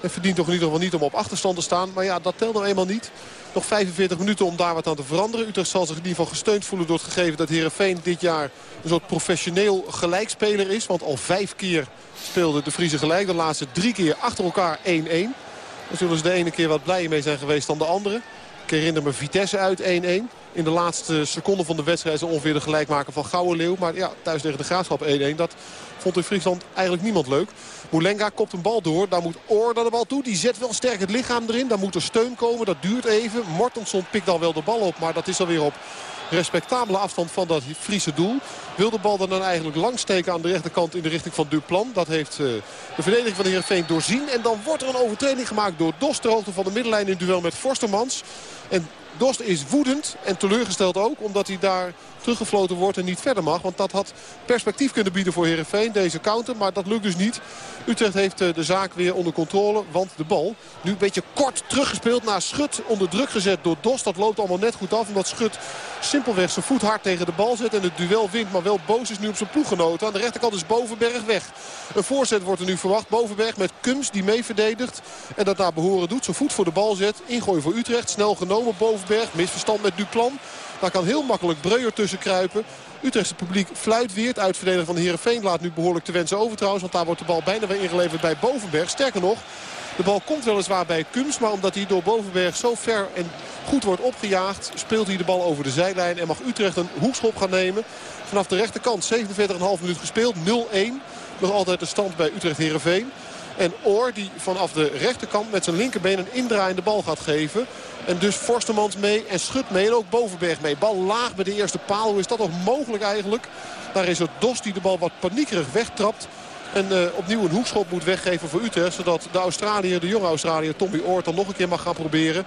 En verdient toch in ieder geval niet om op achterstand te staan. Maar ja, dat telt nou eenmaal niet. Nog 45 minuten om daar wat aan te veranderen. Utrecht zal zich in ieder geval gesteund voelen door het gegeven dat Herenveen dit jaar een soort professioneel gelijkspeler is. Want al vijf keer speelde de Friese gelijk. De laatste drie keer achter elkaar 1-1. Daar zullen ze de ene keer wat blijer mee zijn geweest dan de andere. Ik herinner me Vitesse uit 1-1. In de laatste seconde van de wedstrijd is ongeveer de gelijkmaker van Leeuw. Maar ja, thuis tegen de Graafschap 1-1. Dat vond in Friesland eigenlijk niemand leuk. Moulenga kopt een bal door. Daar moet Oor de bal toe. Die zet wel sterk het lichaam erin. Daar moet er steun komen. Dat duurt even. Mortensson pikt dan wel de bal op. Maar dat is alweer op respectabele afstand van dat Friese doel. Wil de bal dan, dan eigenlijk langsteken aan de rechterkant in de richting van Duplan. Dat heeft eh, de verdediging van de Heerenveen doorzien. En dan wordt er een overtreding gemaakt door Dos van de middenlijn in duel met Forstermans. En Dost is woedend en teleurgesteld ook. Omdat hij daar teruggefloten wordt en niet verder mag. Want dat had perspectief kunnen bieden voor Heerenveen. Deze counter, maar dat lukt dus niet. Utrecht heeft eh, de zaak weer onder controle. Want de bal nu een beetje kort teruggespeeld naar Schut. Onder druk gezet door Dost. Dat loopt allemaal net goed af. Omdat Schut simpelweg zijn voet hard tegen de bal zet. En het duel wint. Maar wel boos is nu op zijn ploeggenoten. Aan de rechterkant is Bovenberg weg. Een voorzet wordt er nu verwacht. Bovenberg met Kums die mee verdedigt. En dat naar behoren doet. Zijn voet voor de bal zet. Ingooi voor Utrecht. Snel genomen Misverstand met Duplan. Daar kan heel makkelijk Breuer tussen kruipen. Utrechtse publiek fluit weer. Het uitverdedigen van de Heerenveen laat nu behoorlijk te wensen over trouwens. Want daar wordt de bal bijna weer ingeleverd bij Bovenberg. Sterker nog, de bal komt weliswaar bij Kums. Maar omdat hij door Bovenberg zo ver en goed wordt opgejaagd... speelt hij de bal over de zijlijn. En mag Utrecht een hoekschop gaan nemen. Vanaf de rechterkant 47,5 minuut gespeeld. 0-1. Nog altijd de stand bij Utrecht-Heerenveen. En Oor die vanaf de rechterkant met zijn linkerbeen een indraaiende bal gaat geven. En dus Forstemans mee en Schut mee en ook Bovenberg mee. Bal laag bij de eerste paal. Hoe is dat nog mogelijk eigenlijk? Daar is het Dos die de bal wat paniekerig wegtrapt. En eh, opnieuw een hoekschop moet weggeven voor Utrecht. Zodat de Australiër, de jonge Australiër Tommy Oort dan nog een keer mag gaan proberen.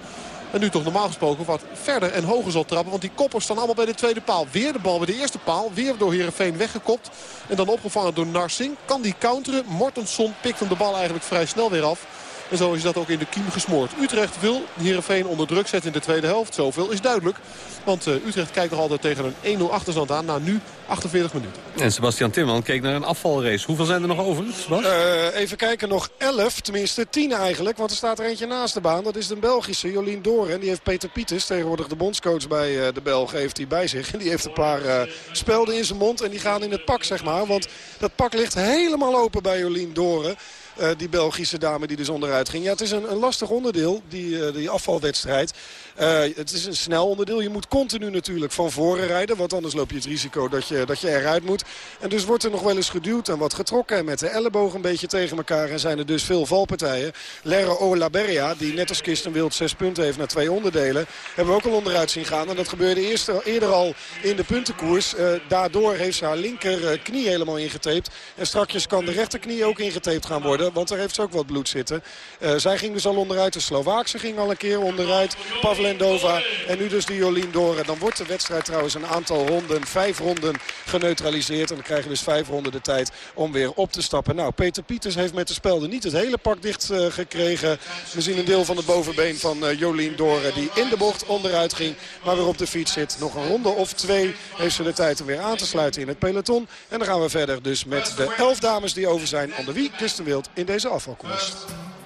En nu toch normaal gesproken wat verder en hoger zal trappen. Want die koppers staan allemaal bij de tweede paal. Weer de bal bij de eerste paal. Weer door Heerenveen weggekopt. En dan opgevangen door Narsing. Kan die counteren. Mortensson pikt hem de bal eigenlijk vrij snel weer af. En zo is dat ook in de kiem gesmoord. Utrecht wil Heerenveen onder druk zetten in de tweede helft. Zoveel is duidelijk. Want eh, Utrecht kijkt nog altijd tegen een 1-0 achterstand aan. Na nu 48 minuten. En Sebastian Timmerman keek naar een afvalrace. Hoeveel zijn er nog over? Eh, even kijken, nog 11, tenminste 10 eigenlijk. Want er staat er eentje naast de baan. Dat is de Belgische, Jolien Doren. Die heeft Peter Pieters, tegenwoordig de bondscoach bij eh, de Belgen, heeft hij bij zich. En die heeft een paar eh, spelden in zijn mond en die gaan in het pak, zeg maar. Want dat pak ligt helemaal open bij Jolien Doren. Eh, die Belgische dame die dus onderuit ging. Ja, het is een, een lastig onderdeel, die, eh, die afvalwedstrijd. Eh, het is een snel onderdeel. Je moet continu natuurlijk van voren rijden. Want anders loop je het risico dat je, dat je eruit moet. En dus wordt er nog wel eens geduwd en wat getrokken. En met de elleboog een beetje tegen elkaar. En zijn er dus veel valpartijen. Lerre Olaberria, die net als Kirsten Wild zes punten heeft naar twee onderdelen. Hebben we ook al onderuit zien gaan. En dat gebeurde eerst, eerder al in de puntenkoers. Daardoor heeft ze haar linker eh, knie helemaal ingetaped. En strakjes kan de rechterknie ook ingetaped gaan worden. Want daar heeft ze ook wat bloed zitten. Eh, zij ging dus al onderuit. De Slovaakse ging al een keer onderuit. Pavlendova. En nu dus die Jolien Doren. Dan wordt de wedstrijd trouwens een aantal ronden, vijf ronden geneutraliseerd. En dan krijgen we dus vijf ronden de tijd om weer op te stappen. Nou, Peter Pieters heeft met de spelden niet het hele pak dicht eh, gekregen. We zien een deel van het bovenbeen van eh, Jolien Doren die in de bocht onderuit ging. Maar weer op de fiets zit. Nog een ronde of twee heeft ze de tijd om weer aan te sluiten in het peloton. En dan gaan we verder dus met de elf dames die over zijn. Onder wie Kirsten Wild in deze afvalkoers.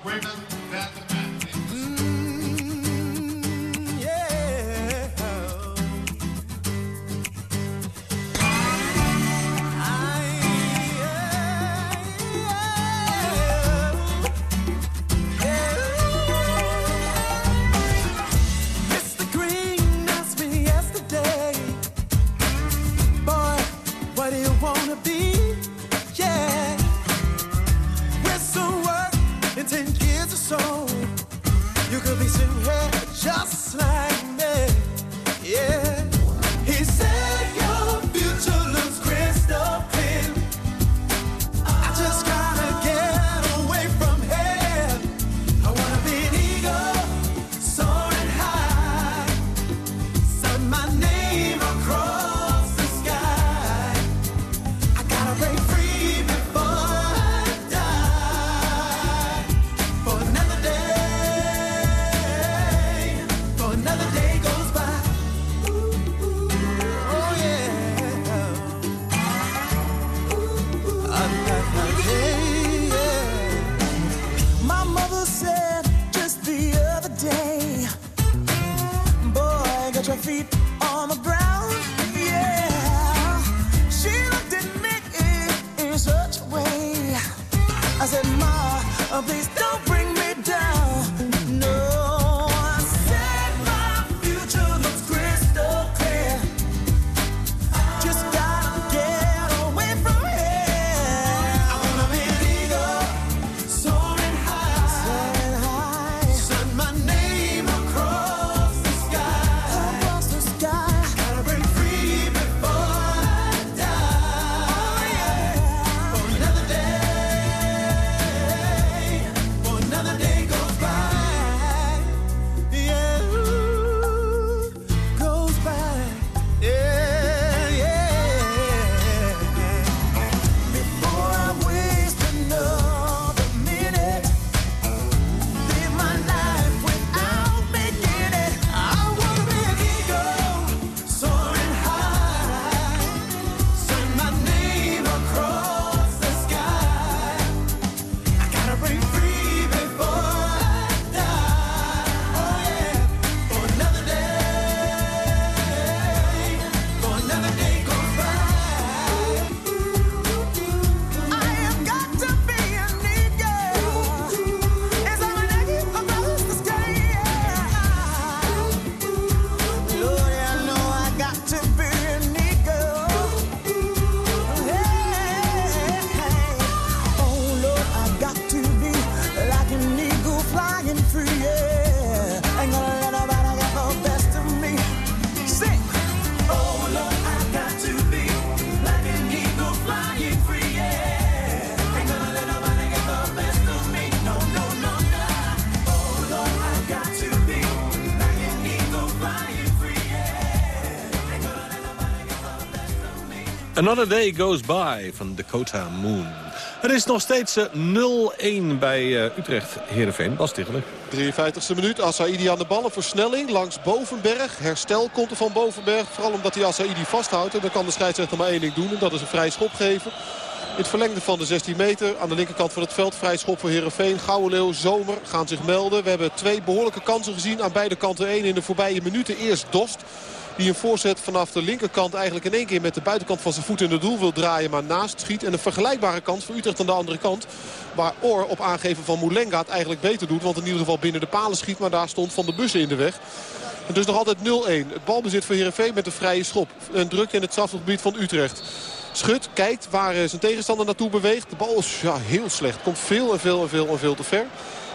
Mr. Green years or so, you could be sitting here Another Day Goes By van Dakota Moon. Het is nog steeds eh, 0-1 bij uh, Utrecht Heerenveen. Bas Tichelen. 53e minuut. Assaidi aan de bal. Een versnelling langs Bovenberg. Herstel komt er van Bovenberg. Vooral omdat hij Assaidi vasthoudt. En dan kan de scheidsrechter maar één ding doen. En dat is een vrij schop geven. In het verlengde van de 16 meter aan de linkerkant van het veld. Vrij schop voor Heerenveen. Gouwenleeuw, Zomer gaan zich melden. We hebben twee behoorlijke kansen gezien aan beide kanten. Eén in de voorbije minuten. Eerst Dost. Die een voorzet vanaf de linkerkant eigenlijk in één keer met de buitenkant van zijn voet in het doel wil draaien. Maar naast schiet. En een vergelijkbare kans voor Utrecht aan de andere kant. Waar Oor op aangeven van Moulenga het eigenlijk beter doet. Want in ieder geval binnen de palen schiet. Maar daar stond Van de Bussen in de weg. En dus nog altijd 0-1. Het balbezit voor Heerenveen met een vrije schop. Een druk in het strafgebied van Utrecht. Schut kijkt waar zijn tegenstander naartoe beweegt. De bal is ja, heel slecht. Komt veel en veel en veel en veel te ver.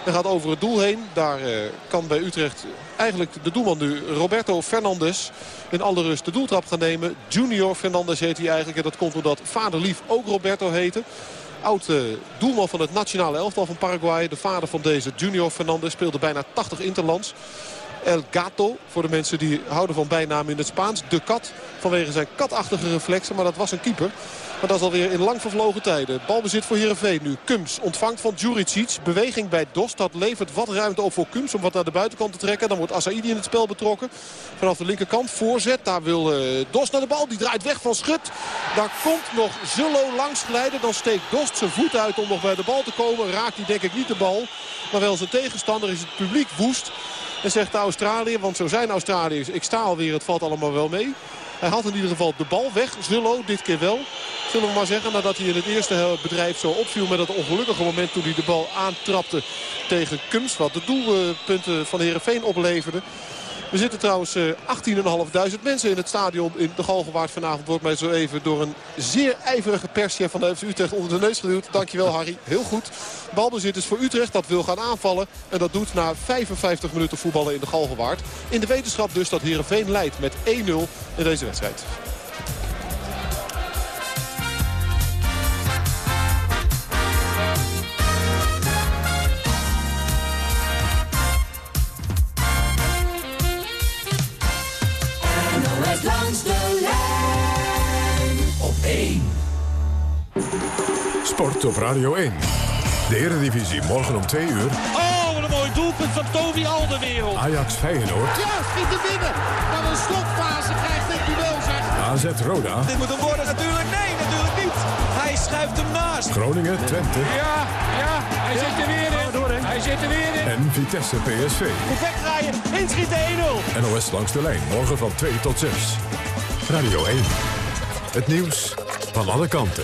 En gaat over het doel heen. Daar uh, kan bij Utrecht eigenlijk de doelman nu Roberto Fernandes in alle rust de doeltrap gaan nemen. Junior Fernandes heet hij eigenlijk. En dat komt omdat vaderlief ook Roberto heette. Oud uh, doelman van het nationale elftal van Paraguay. De vader van deze Junior Fernandes speelde bijna 80 interlands. El Gato, voor de mensen die houden van bijnamen in het Spaans. De kat, vanwege zijn katachtige reflexen. Maar dat was een keeper. Maar dat is alweer in lang vervlogen tijden. Balbezit voor Heerenveen nu. Kums ontvangt van Djuricic. Beweging bij Dost. Dat levert wat ruimte op voor Kums om wat naar de buitenkant te trekken. Dan wordt Assaidi in het spel betrokken. Vanaf de linkerkant voorzet. Daar wil uh, Dost naar de bal. Die draait weg van Schut. Daar komt nog Zullo langs glijden. Dan steekt Dost zijn voet uit om nog bij de bal te komen. Raakt hij denk ik niet de bal. Maar wel zijn tegenstander is het publiek woest. En zegt de Australiër, want zo zijn Australiërs. Ik sta alweer, het valt allemaal wel mee. Hij had in ieder geval de bal weg. Zullo dit keer wel. Zullen we maar zeggen. Nadat hij in het eerste bedrijf zo opviel met dat ongelukkige moment toen hij de bal aantrapte tegen Kums. Wat de doelpunten van Heerenveen opleverde. We zitten trouwens 18.500 mensen in het stadion in de Galgenwaard vanavond. Wordt mij zo even door een zeer ijverige perschef van de FC Utrecht onder de neus geduwd. Dankjewel Harry, heel goed. Balbezit is voor Utrecht, dat wil gaan aanvallen. En dat doet na 55 minuten voetballen in de Galgenwaard. In de wetenschap dus dat Heerenveen leidt met 1-0 in deze wedstrijd. Sport op Radio 1. De Eredivisie morgen om 2 uur. Oh, wat een mooi doelpunt van Toby Alderwereld. Ajax Feyenoord. Ja, schiet er binnen. Wat een slotfase krijgt dit duel, zeg. AZ Roda. Dit moet hem worden natuurlijk. Nee, natuurlijk niet. Hij schuift hem naast. Groningen Twente. Ja, ja, hij zit er weer in. Hij zit er weer in. En Vitesse PSV. Perfect draaien, inschieten 1-0. NOS langs de lijn, morgen van 2 tot 6. Radio 1. Het nieuws van alle kanten.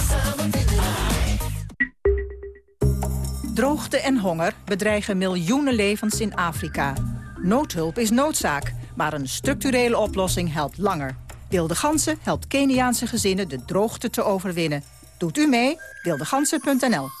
Droogte en honger bedreigen miljoenen levens in Afrika. Noodhulp is noodzaak, maar een structurele oplossing helpt langer. Wilde Gansen helpt Keniaanse gezinnen de droogte te overwinnen. Doet u mee? Wildegansen.nl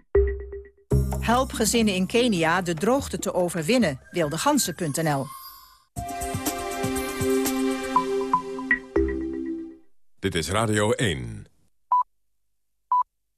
Help gezinnen in Kenia de droogte te overwinnen. Wildegansen.nl Dit is Radio 1.